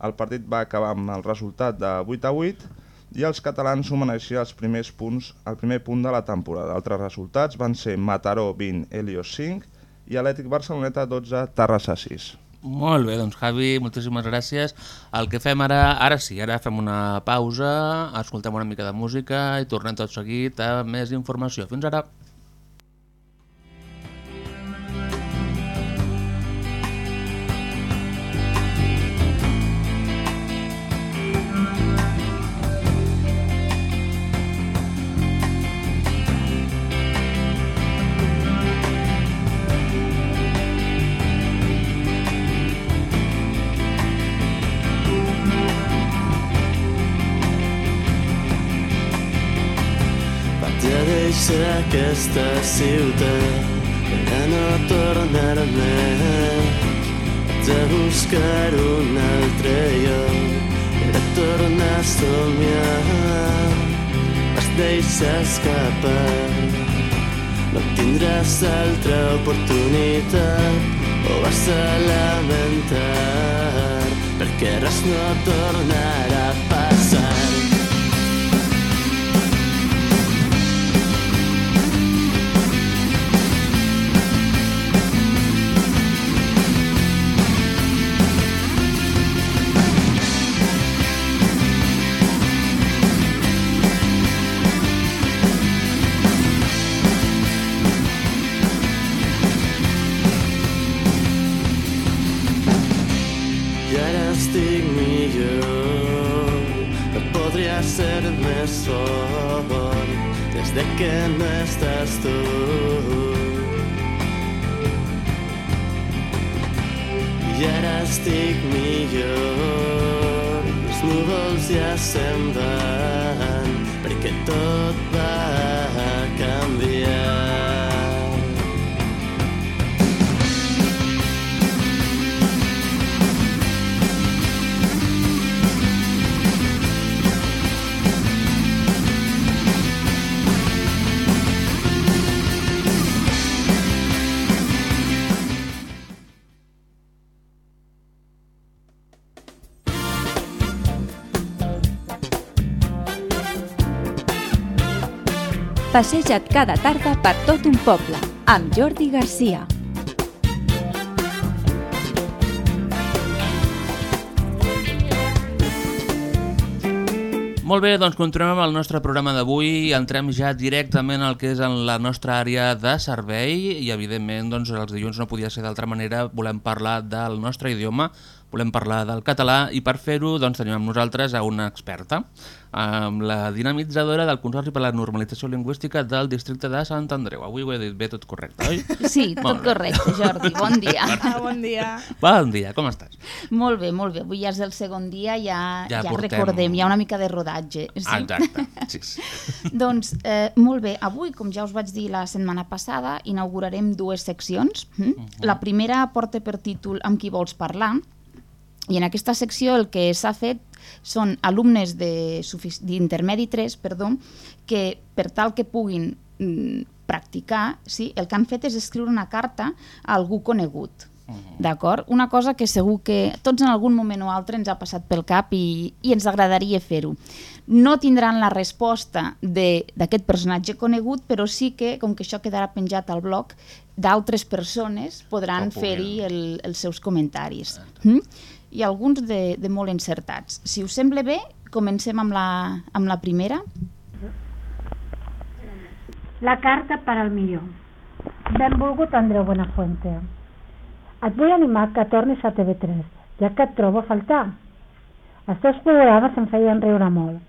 S14: El partit va acabar amb el resultat de 8 a 8 i els catalans sumen així els primers punts, el primer punt de la temporada. Altres resultats van ser Mataró 20, Helios 5 i Atlètic Barceloneta 12, Terrassa 6.
S2: Molt bé, doncs Javi, moltíssimes gràcies. El que fem ara, ara sí, ara fem una pausa, escoltem una mica de música i tornem tot seguit a més informació. Fins ara.
S15: Aquesta ciutat per a no tornar més. A buscar un altre lloc a tornar a somiar. Vas deixar escapar, no tindràs altra oportunitat ho vas a lamentar perquè res no tornarà a passar. Que no estàs tu.
S4: Passeja't cada tarda per tot un poble, amb Jordi Garcia.
S2: Molt bé, doncs continuem amb el nostre programa d'avui. Entrem ja directament al que és en la nostra àrea de servei i, evidentment, doncs, els dilluns no podia ser d'altra manera. Volem parlar del nostre idioma, volem parlar del català i per fer-ho doncs, tenim amb nosaltres a una experta, amb la dinamitzadora del Consorci per la Normalització Lingüística del districte de Sant Andreu. Avui ho he dit bé tot correcte, oi? (laughs)
S16: Sí, tot
S2: Molt bé.
S16: correcte, Jordi. Bon (laughs) dia.
S1: Ah, bon dia.
S2: Bon dia, com estàs?
S16: Molt bé, molt bé. Avui ja és el segon dia, ja,
S2: Ja
S16: ja,
S2: portem-
S16: recordem, hi ha una mica de rodatge. Sí?
S2: Ah, exacte. Sí, sí. (laughs)
S16: doncs, eh, molt bé, avui, com ja us vaig dir la setmana passada, inaugurarem dues seccions. Mm? La primera porta per títol Amb qui vols parlar, i en aquesta secció el que s'ha fet són alumnes d'intermedi 3, perdó, que per tal que puguin mm, practicar, sí, el que han fet és escriure una carta a algú conegut. D'acord? Una cosa que segur que tots en algun moment o altre ens ha passat pel cap i, i ens agradaria fer-ho. No tindran la resposta de- d'aquest personatge conegut, però sí que, com que això quedarà penjat al blog, d'altres persones podran fer-hi el, els seus comentaris. Mm? I alguns de, de molt encertats. Si us sembla bé, comencem amb la, amb la primera.
S17: La carta per al millor. Benvolgut Andreu Buenafuente. Et vull animar que tornis a TV3, ja que et trobo a faltar. Els teus programes em feien riure molt.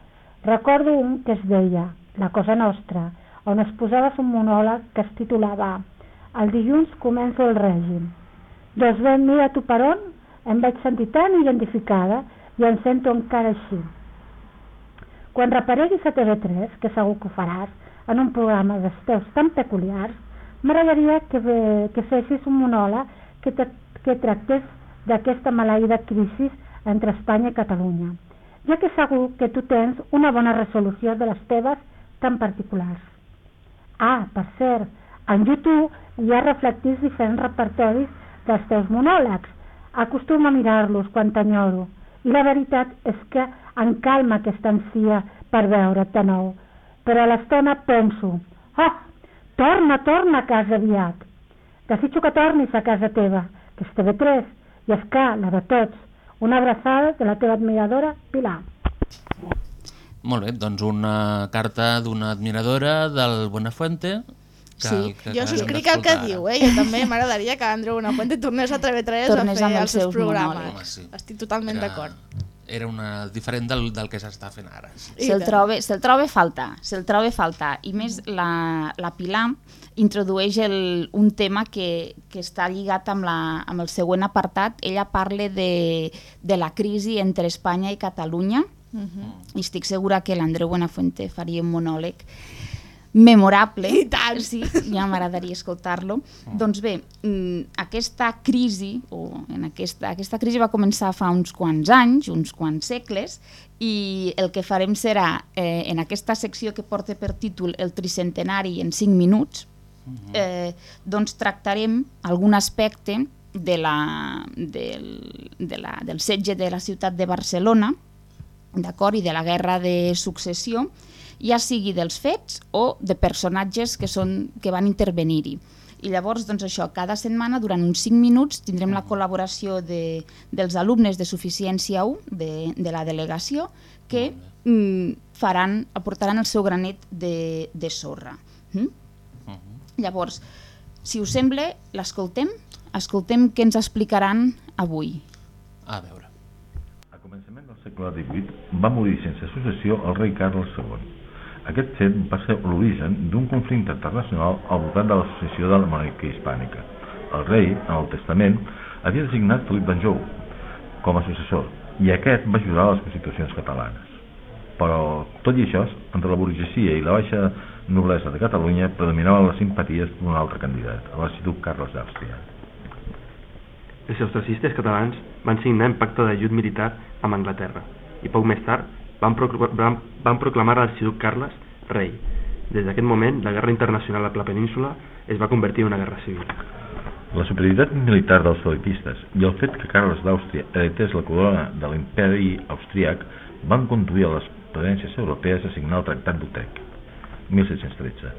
S17: Recordo un que es deia La cosa nostra, on es posaves un monòleg que es titulava El dilluns començo el règim. Doncs bé, mira tu per on, em vaig sentir tan identificada i em sento encara així. Quan reapareguis a TV3, que segur que ho faràs, en un programa dels teus tan peculiars, m'agradaria que, que fessis un monòleg que, te, que tractés d'aquesta maleïda crisi entre Espanya i Catalunya, ja que segur que tu tens una bona resolució de les teves tan particulars. Ah, per cert, en YouTube hi ha reflectits diferents repertoris dels teus monòlegs. Acostuma a mirar-los quan t'enyoro. I la veritat és que em calma aquesta ansia per veure't de nou. Però a l'estona penso, oh, torna, torna a casa aviat. Desitjo que tornis a casa teva, que és TV3, i és que, la de tots. Una abraçada de la teva admiradora, Pilar.
S2: Molt bé, doncs una carta d'una admiradora del Buenafuente. Que,
S1: Sí,
S2: que
S1: jo subscric el que diu, eh? Jo també m'agradaria que Andreu Buenafuente tornés a TV3
S16: Tornés
S1: a fer
S16: els
S1: seus
S16: seus
S1: programes.
S2: Home, sí.
S1: Estic totalment
S2: Era-
S1: d'acord.
S2: Era una diferent del, del que s'està fent ara. Sí.
S16: Se'l troba, se troba a faltar, se'l troba a faltar. I més, la, la Pilar introdueix el, un tema que, que està lligat amb, la, amb el següent apartat. Ella parla de, de la crisi entre Espanya i Catalunya i estic segura que l'Andreu Buenafuente faria un monòleg memorable. I tant! Sí, ja m'agradaria escoltar-lo. Doncs bé, mm, aquesta crisi, o en aquesta, aquesta crisi va començar fa uns quants anys, uns quants segles, i el que farem serà, eh, en aquesta secció que porta per títol El tricentenari en 5 minuts, eh, doncs tractarem algun aspecte de la, del, de la, del setge de la ciutat de Barcelona, d'acord, i de la guerra de successió, ja sigui dels fets o de personatges que, són, que van intervenir-hi. I llavors, doncs això, cada setmana, durant uns 5 minuts, tindrem la col·laboració de, dels alumnes de Suficiència 1 de, de la delegació que mm, faran, aportaran el seu granet de, de sorra. Mm? Llavors, si us sembla, l'escoltem? Escoltem què ens explicaran avui.
S2: A veure.
S18: A començament del segle XVIII va morir sense successió el rei Carles II. Aquest fet va ser l'origen d'un conflicte internacional al voltant de l'associació de la monarquia hispànica. El rei, en el testament, havia designat Felip d'Anjou com a successor i aquest va ajudar a les constitucions catalanes. Però, tot i això, entre la burgesia i la baixa noblesa de Catalunya predominaven les simpaties d'un altre candidat, l'arxiduc Carles d'Àustria.
S19: Els austracistes catalans van signar un pacte d'ajut militar amb Anglaterra i poc més tard van, van, van proclamar l'arxiduc Carles rei. Des d'aquest moment, la guerra internacional a la península es va convertir en una guerra civil.
S18: La superioritat militar dels felipistes i el fet que Carles d'Àustria heretés la corona de l'imperi austríac van conduir a les potències europees a signar el Tractat d'Utrecht. 1713.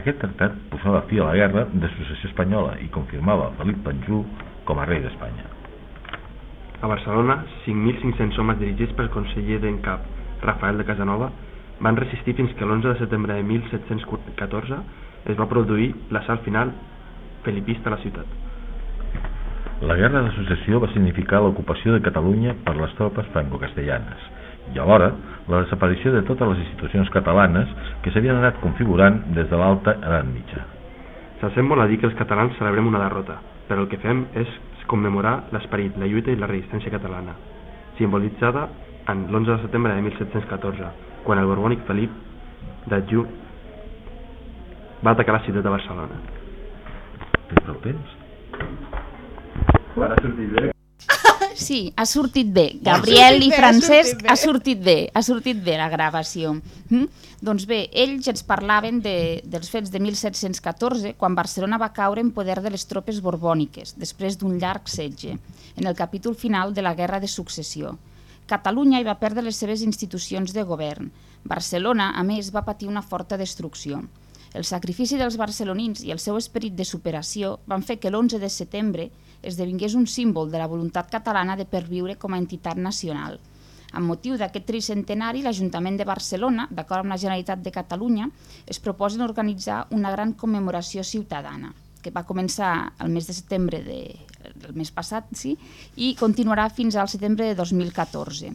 S18: Aquest tractat posava fi a la guerra de successió espanyola i confirmava Felip Panjú com a rei d'Espanya.
S19: A Barcelona, 5.500 homes dirigits pel conseller d'en cap Rafael de Casanova van resistir fins que l'11 de setembre de 1714 es va produir l'assalt final felipista a la ciutat.
S18: La guerra de successió va significar l'ocupació de Catalunya per les tropes franco-castellanes i alhora la desaparició de totes les institucions catalanes que s'havien anat configurant des de l'alta edat mitja.
S19: S'assem molt a dir que els catalans celebrem una derrota, però el que fem és commemorar l'esperit, la lluita i la resistència catalana, simbolitzada en l'11 de setembre de 1714, quan el borbònic Felip d'Adjú va atacar la ciutat de Barcelona.
S18: Tens el temps?
S19: Ara ha sortit bé. (laughs)
S16: Sí, ha sortit bé. Gabriel
S1: sortit
S16: i
S1: bé, ha
S16: Francesc
S1: sortit bé.
S16: ha sortit bé. Ha sortit bé la gravació. Mm? Doncs bé, ells ens parlaven de, dels fets de 1714, quan Barcelona va caure en poder de les tropes borbòniques, després d'un llarg setge, en el capítol final de la Guerra de Successió. Catalunya hi va perdre les seves institucions de govern. Barcelona, a més, va patir una forta destrucció. El sacrifici dels barcelonins i el seu esperit de superació van fer que l'11 de setembre esdevingués un símbol de la voluntat catalana de perviure com a entitat nacional. Amb motiu d'aquest tricentenari, l'Ajuntament de Barcelona, d'acord amb la Generalitat de Catalunya, es proposen organitzar una gran commemoració ciutadana, que va començar el mes de setembre de, del mes passat sí, i continuarà fins al setembre de 2014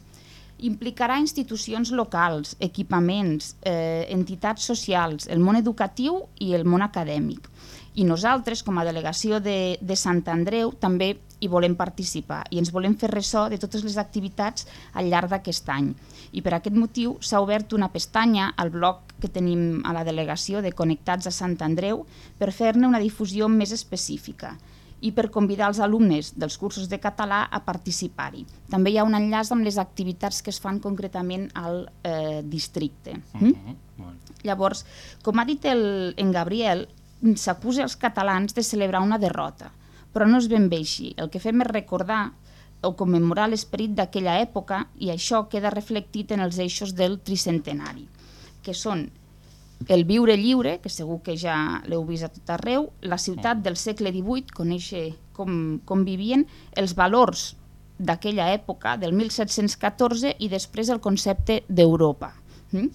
S16: implicarà institucions locals, equipaments, eh, entitats socials, el món educatiu i el món acadèmic. I nosaltres, com a delegació de, de Sant Andreu, també hi volem participar i ens volem fer ressò de totes les activitats al llarg d'aquest any. I per aquest motiu s'ha obert una pestanya al blog que tenim a la delegació de Connectats a Sant Andreu per fer-ne una difusió més específica i per convidar els alumnes dels cursos de català a participar-hi. També hi ha un enllaç amb les activitats que es fan concretament al eh, districte. Mm? Llavors, com ha dit el, en Gabriel, s'acusa els catalans de celebrar una derrota, però no és ben bé així. El que fem és recordar o commemorar l'esperit d'aquella època i això queda reflectit en els eixos del tricentenari, que són el viure lliure, que segur que ja l'heu vist a tot arreu, la ciutat del segle XVIII, conèixer com, com vivien, els valors d'aquella època, del 1714, i després el concepte d'Europa. Mm?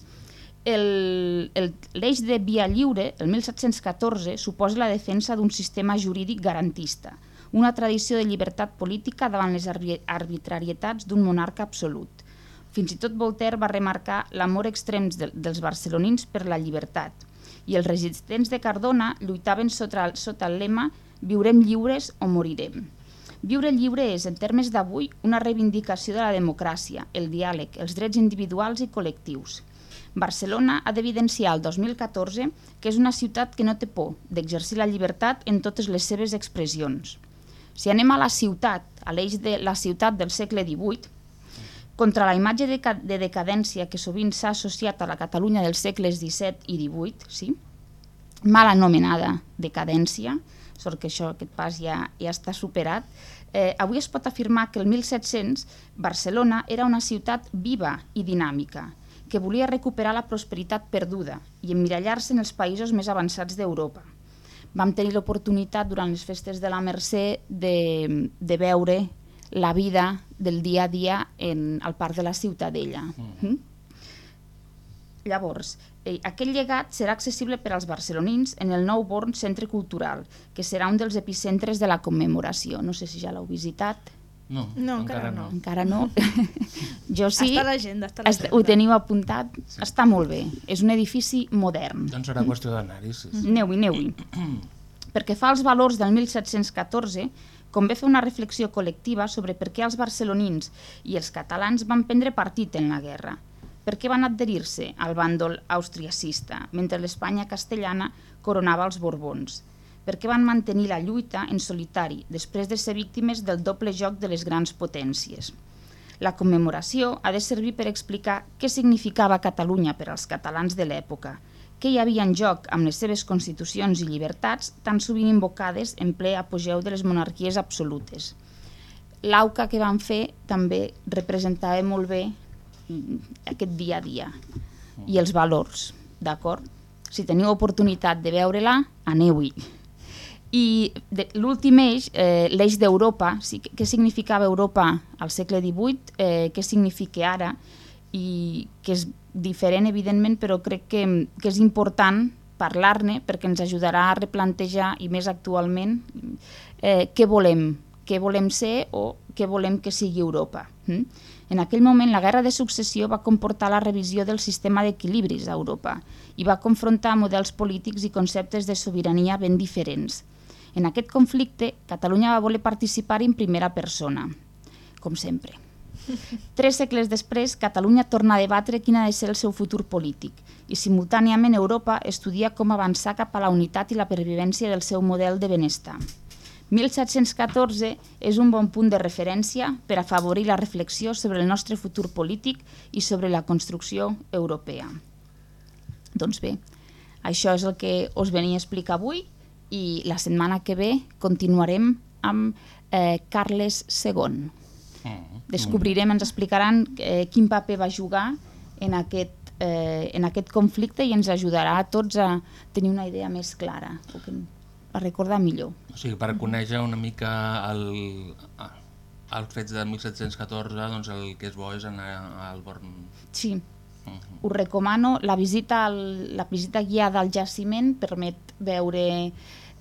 S16: L'eix de via lliure, el 1714, suposa la defensa d'un sistema jurídic garantista, una tradició de llibertat política davant les arbi- arbitrarietats d'un monarca absolut. Fins i tot Voltaire va remarcar l'amor extrem de, dels barcelonins per la llibertat i els resistents de Cardona lluitaven sota, sota el lema «Viurem lliures o morirem». Viure lliure és, en termes d'avui, una reivindicació de la democràcia, el diàleg, els drets individuals i col·lectius. Barcelona ha d'evidenciar el 2014 que és una ciutat que no té por d'exercir la llibertat en totes les seves expressions. Si anem a la ciutat, a l'eix de la ciutat del segle XVIII, contra la imatge de, de decadència que sovint s'ha associat a la Catalunya dels segles XVII i XVIII, sí? mal anomenada decadència, sort que això, aquest pas ja, ja està superat, eh, avui es pot afirmar que el 1700 Barcelona era una ciutat viva i dinàmica, que volia recuperar la prosperitat perduda i emmirallar-se en els països més avançats d'Europa. Vam tenir l'oportunitat durant les festes de la Mercè de, de veure la vida del dia a dia en, al Parc de la Ciutadella. Mm. Llavors, eh, aquest llegat serà accessible per als barcelonins en el nou Born Centre Cultural, que serà un dels epicentres de la commemoració. No sé si ja l'heu visitat.
S2: No,
S1: No, encara no.
S16: Encara no. (laughs) jo sí.
S1: Està a l'agenda.
S16: Ho teniu apuntat? Sí. Està molt bé. És un edifici modern.
S2: Doncs serà qüestió d'anar-hi, sí. sí.
S16: Aneu-hi, aneu-hi. (clears throat) Perquè fa els valors del 1714, convé fer una reflexió col·lectiva sobre per què els barcelonins i els catalans van prendre partit en la guerra. Per què van adherir-se al bàndol austriacista, mentre l'Espanya castellana coronava els borbons? Per què van mantenir la lluita en solitari, després de ser víctimes del doble joc de les grans potències? La commemoració ha de servir per explicar què significava Catalunya per als catalans de l'època, què hi havia en joc amb les seves constitucions i llibertats tan sovint invocades en ple apogeu de les monarquies absolutes. L'auca que van fer també representava molt bé mm, aquest dia a dia i els valors, d'acord? si teniu oportunitat de veure-la, aneu-hi. I l'últim eix, eh, l'eix d'Europa, sí, què significava Europa al segle XVIII, eh, què significa ara, i que és diferent, evidentment, però crec que, que és important parlar-ne perquè ens ajudarà a replantejar, i més actualment, eh, què volem, què volem ser o què volem que sigui Europa. Mm? En aquell moment, la guerra de successió va comportar la revisió del sistema d'equilibris a Europa i va confrontar models polítics i conceptes de sobirania ben diferents. En aquest conflicte, Catalunya va voler participar en primera persona, com sempre. (laughs) Tres segles després, Catalunya torna a debatre quin ha de ser el seu futur polític i simultàniament Europa estudia com avançar cap a la unitat i la pervivència del seu model de benestar. 1714 és un bon punt de referència per afavorir la reflexió sobre el nostre futur polític i sobre la construcció europea. Doncs bé, això és el que us venia a explicar avui i la setmana que ve continuarem amb eh, Carles II. Descobrirem, ens explicaran eh, quin paper va jugar en aquest, eh, en aquest conflicte i ens ajudarà a tots a tenir una idea més clara, o que, a recordar millor.
S2: O sigui, per conèixer una mica el, els fets de 1714, doncs el que és bo és anar al Born.
S16: Sí, us recomano. La visita, al, la visita guiada al jaciment permet veure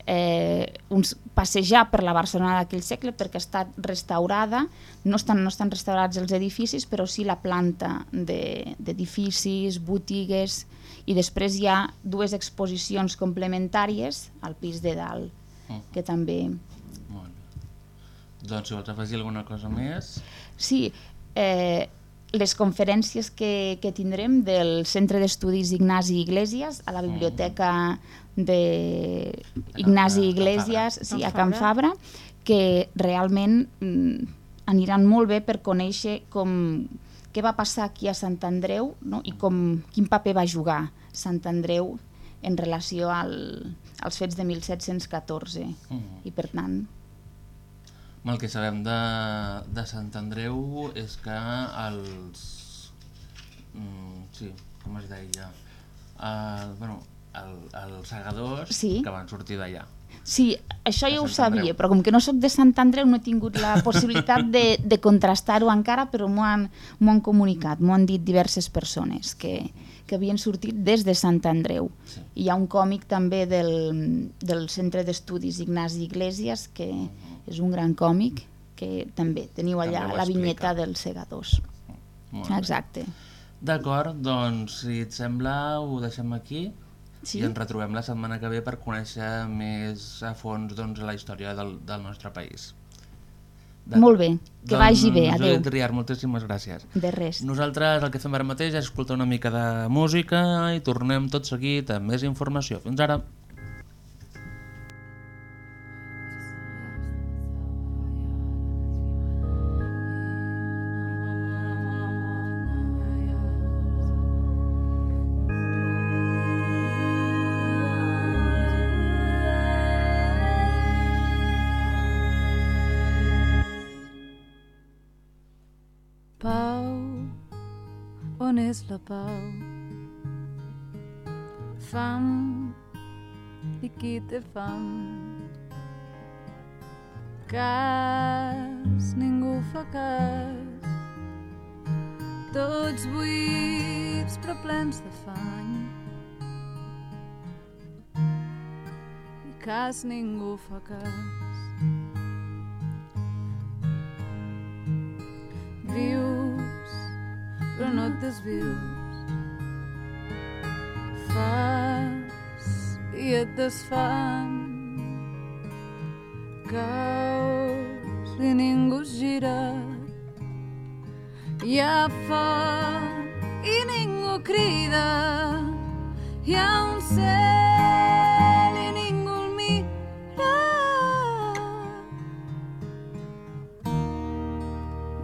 S16: eh, uns, passejar per la Barcelona d'aquell segle perquè està restaurada, no estan, no estan restaurats els edificis, però sí la planta de- d'edificis, botigues, i després hi ha dues exposicions complementàries al pis de dalt, que també...
S2: Doncs si vols afegir alguna cosa més...
S16: Sí, eh, les conferències que, que tindrem del Centre d'Estudis Ignasi Iglesias a la biblioteca de Ignasi Iglesias, sí, a Can Fabra, que realment mm, aniran molt bé per conèixer com, què va passar aquí a Sant Andreu no? i com, quin paper va jugar Sant Andreu en relació al, als fets de 1714.
S2: Mhm.
S16: I per tant,
S2: El que sabem de, de Sant Andreu és que els... Mm, sí, com es deia? El, bueno, el, els segadors
S16: Sí.
S2: que van sortir d'allà.
S16: Sí, això ja ho
S2: Sant Andreu.
S16: sabia, però com que no sóc de Sant Andreu no he tingut la possibilitat de, de contrastar-ho encara, però m'ho han, han comunicat, m'ho han dit diverses persones que, que havien sortit des de Sant Andreu. Sí. Hi ha un còmic també del, del Centre d'Estudis Ignasi Iglesias, que és un gran còmic, que també teniu allà
S2: També
S16: la
S2: explica.
S16: vinyeta dels segadors.
S2: Molt bé.
S16: Exacte.
S2: D'acord, doncs si et sembla ho deixem aquí
S16: Sí.
S2: i ens retrobem la setmana que ve per conèixer més a fons doncs, la història del, del nostre país. D'acord.
S16: Molt bé, que vagi bé,
S2: Doncs,
S16: adeu.
S2: Judit Riar, moltíssimes gràcies.
S16: De res.
S2: Nosaltres el que fem ara mateix és escoltar una mica de música i tornem tot seguit amb més informació. Fins ara.
S3: És la pau? Fam, i qui té fam? Cas, ningú fa cas. Tots buits però plens d'afany. I cas ningú fa cas. Vius, però no et desvius. Fas i et desfan. Caus i ningú es gira. Hi ha foc i ningú crida. Hi ha un cel i ningú el mira.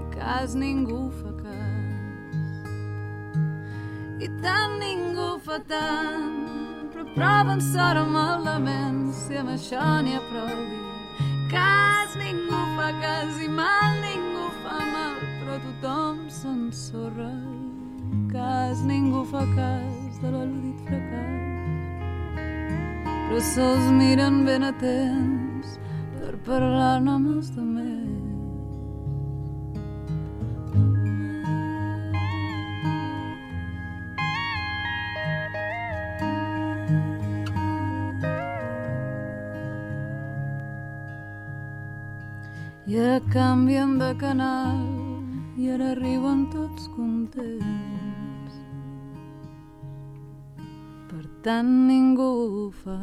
S3: I cas ningú fa tant, però proven sort amb el lament, si amb això n'hi ha prou. Cas ningú fa cas i mal ningú fa mal, però tothom s'ensorra. Cas ningú fa cas de l'al·ludit fracàs. però sols miren ben atents per parlar-ne amb els demés. Ja canvien de canal i ara arriben tots contents. Per tant ningú ho fa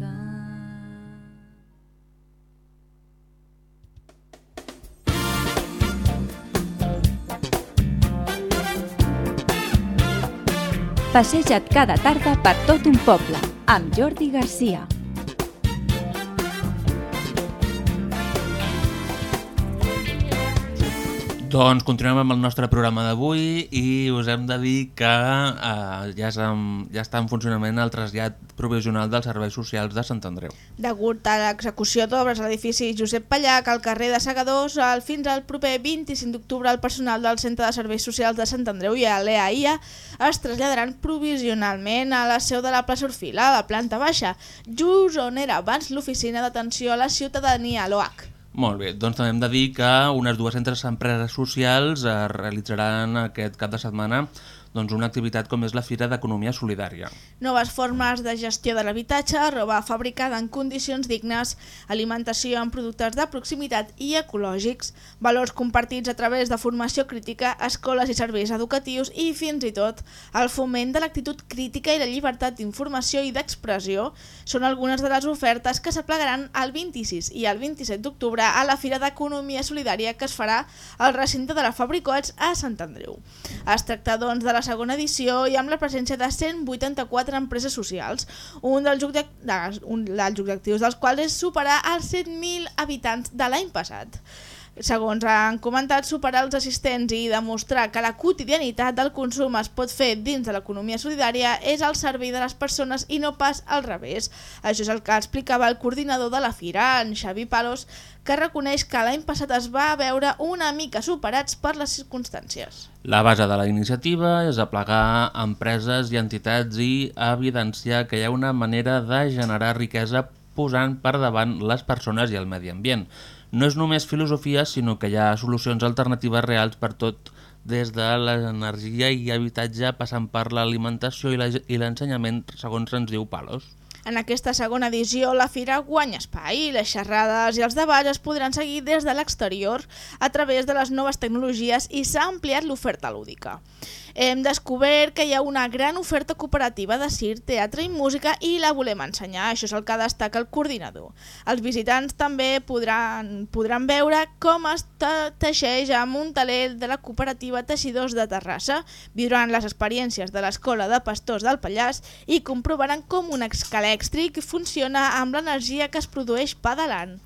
S3: tant.
S4: Passeja't cada tarda per tot un poble amb Jordi Garcia.
S2: Doncs continuem amb el nostre programa d'avui i us hem de dir que eh, ja, és en, ja està en funcionament el trasllat provisional dels serveis socials de Sant Andreu.
S1: Degut a l'execució d'obres a l'edifici Josep Pallac al carrer de Segadors, el, fins al proper 25 d'octubre el personal del Centre de Serveis Socials de Sant Andreu i a l'EAIA es traslladaran provisionalment a la seu de la plaça Orfila, a la planta baixa, just on era abans l'oficina d'atenció a la ciutadania, l'OAC.
S2: Molt bé, doncs també hem de dir que unes 200 empreses socials realitzaran aquest cap de setmana doncs, una activitat com és la Fira d'Economia Solidària.
S1: Noves formes de gestió de l'habitatge, roba fabricada en condicions dignes, alimentació amb productes de proximitat i ecològics, valors compartits a través de formació crítica, escoles i serveis educatius i, fins i tot, el foment de l'actitud crítica i la llibertat d'informació i d'expressió són algunes de les ofertes que s'aplegaran el 26 i el 27 d'octubre a la Fira d'Economia Solidària que es farà al recinte de la Fabricots a Sant Andreu. Es tracta, doncs, de la segona edició i amb la presència de 184 empreses socials, un dels, object... un dels objectius dels quals és superar els 7.000 habitants de l'any passat. Segons han comentat, superar els assistents i demostrar que la quotidianitat del consum es pot fer dins de l'economia solidària és al servei de les persones i no pas al revés. Això és el que explicava el coordinador de la Fira, en Xavi Palos, que reconeix que l'any passat es va veure una mica superats per les circumstàncies.
S2: La base de la iniciativa és aplegar empreses i entitats i evidenciar que hi ha una manera de generar riquesa posant per davant les persones i el medi ambient. No és només filosofia, sinó que hi ha solucions alternatives reals per tot, des de l'energia i habitatge passant per l'alimentació i l'ensenyament, segons ens diu Palos.
S1: En aquesta segona edició, la Fira guanya espai les xerrades i els debats es podran seguir des de l'exterior a través de les noves tecnologies i s'ha ampliat l'oferta lúdica. Hem descobert que hi ha una gran oferta cooperativa de circ, teatre i música i la volem ensenyar, això és el que destaca el coordinador. Els visitants també podran, podran veure com es teixeix amb un taler de la cooperativa Teixidors de Terrassa, viuran les experiències de l'Escola de Pastors del Pallars i comprovaran com un escalèxtric funciona amb l'energia que es produeix pedalant.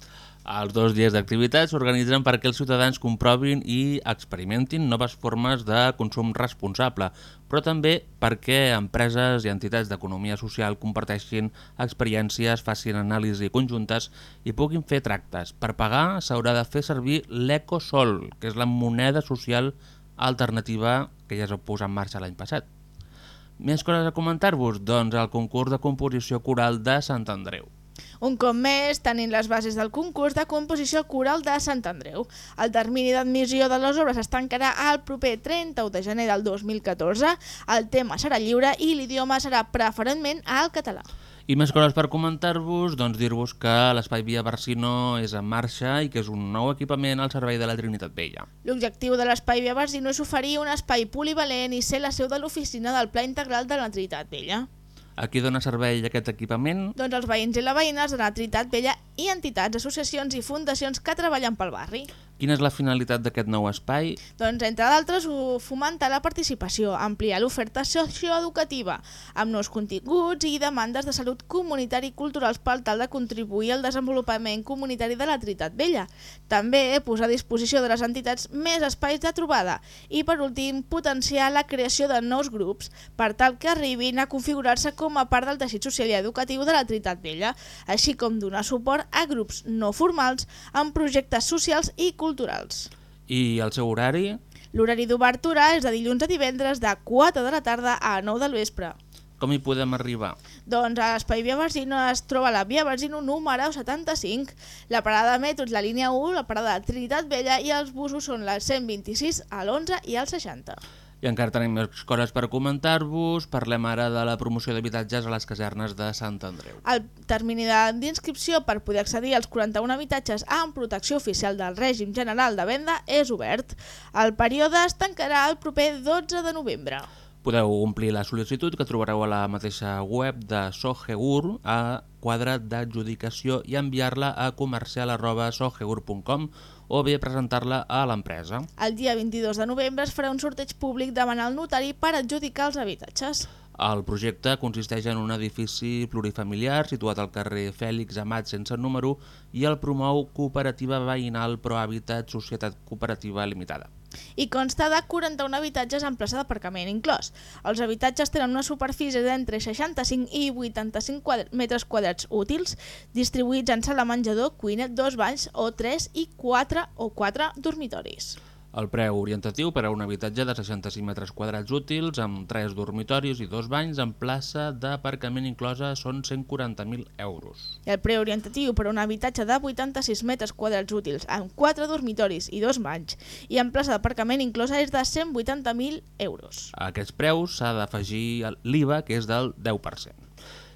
S2: Els dos dies d'activitat s'organitzen perquè els ciutadans comprovin i experimentin noves formes de consum responsable, però també perquè empreses i entitats d'economia social comparteixin experiències, facin anàlisi conjuntes i puguin fer tractes. Per pagar s'haurà de fer servir l'Ecosol, que és la moneda social alternativa que ja es va posar en marxa l'any passat. Més coses a comentar-vos? Doncs el concurs de composició coral de Sant Andreu.
S1: Un cop més, tenim les bases del concurs de composició coral de Sant Andreu. El termini d'admissió de les obres es tancarà el proper 31 de gener del 2014. El tema serà lliure i l'idioma serà preferentment al català.
S2: I més coses per comentar-vos, doncs dir-vos que l'Espai Via Barsino és en marxa i que és un nou equipament al servei de la Trinitat Vella.
S1: L'objectiu de l'Espai Via Barsino és oferir un espai polivalent i ser la seu de l'oficina del Pla Integral de la Trinitat Vella.
S2: A qui dona servei aquest equipament?
S1: Doncs els veïns i les veïnes de la Trinitat Vella i entitats, associacions i fundacions que treballen pel barri.
S2: Quina és la finalitat d'aquest nou espai?
S1: Doncs, entre d'altres, fomentar la participació, ampliar l'oferta socioeducativa, amb nous continguts i demandes de salut comunitari i culturals per tal de contribuir al desenvolupament comunitari de la Trinitat Vella. També posar a disposició de les entitats més espais de trobada i, per últim, potenciar la creació de nous grups per tal que arribin a configurar-se com a part del teixit social i educatiu de la Trinitat Vella, així com donar suport a grups no formals amb projectes socials i culturals.
S2: I el seu horari?
S1: L'horari d'obertura és de dilluns a divendres de 4 de la tarda a 9 del vespre.
S2: Com hi podem arribar?
S1: Doncs a l'Espai Via Barsino es troba la Via Barsino número 75. La parada de metro és la línia 1, la parada de Trinitat Vella i els busos són la 126, l'11 i el 60.
S2: I encara tenim més coses per comentar-vos. Parlem ara de la promoció d'habitatges a les casernes de Sant Andreu.
S1: El termini d'inscripció per poder accedir als 41 habitatges amb protecció oficial del règim general de venda és obert. El període es tancarà el proper 12 de novembre.
S2: Podeu omplir la sol·licitud que trobareu a la mateixa web de Sogegur a quadre d'adjudicació i enviar-la a comercial arroba sogegur.com o bé presentar-la a l'empresa.
S1: El dia 22 de novembre es farà un sorteig públic demanant al notari per adjudicar els habitatges.
S2: El projecte consisteix en un edifici plurifamiliar situat al carrer Fèlix Amat sense número i el promou Cooperativa Veïnal Prohabitat Societat Cooperativa Limitada.
S1: I consta de 41 habitatges en plaça d'aparcament inclòs. Els habitatges tenen una superfície d'entre 65 i 85 quadr metres quadrats útils, distribuïts en sala menjador, cuina, dos banys o 3 i 4 o 4 dormitoris.
S2: El preu orientatiu per a un habitatge de 65 metres quadrats útils amb 3 dormitoris i dos banys en plaça d'aparcament inclosa són 140.000 euros.
S1: I el preu orientatiu per a un habitatge de 86 metres quadrats útils amb 4 dormitoris i dos banys i en plaça d'aparcament inclosa és de 180.000 euros.
S2: A aquests preus s'ha d'afegir l'IVA, que és del 10%.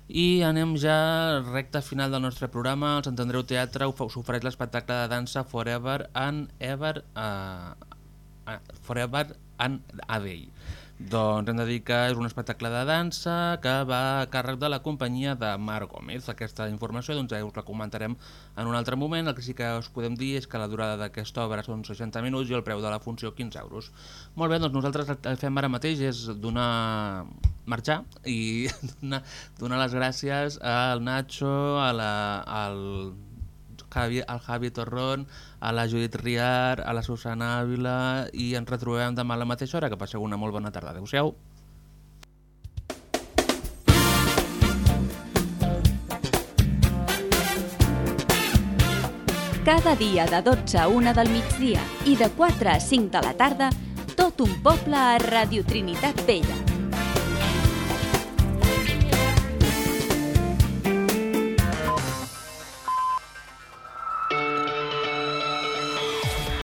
S2: I anem ja recta final del nostre programa. El Sant Andreu Teatre us ofereix l'espectacle de dansa Forever and Ever uh, Forever and a Day. Doncs hem de dir que és un espectacle de dansa que va a càrrec de la companyia de Marc Gómez. Aquesta informació doncs, ja us la comentarem en un altre moment. El que sí que us podem dir és que la durada d'aquesta obra són 60 minuts i el preu de la funció 15 euros. Molt bé, doncs nosaltres el fem ara mateix és donar marxar i (laughs) donar, donar les gràcies al Nacho, a la, al Javi, al Javi Torrón, a la Judit Riar, a la Susana Ávila i ens retrobem demà a la mateixa hora. Que passeu una molt bona tarda. Adéu-siau.
S4: Cada dia de 12 a 1 del migdia i de 4 a 5 de la tarda, tot un poble a Radio Trinitat Vella.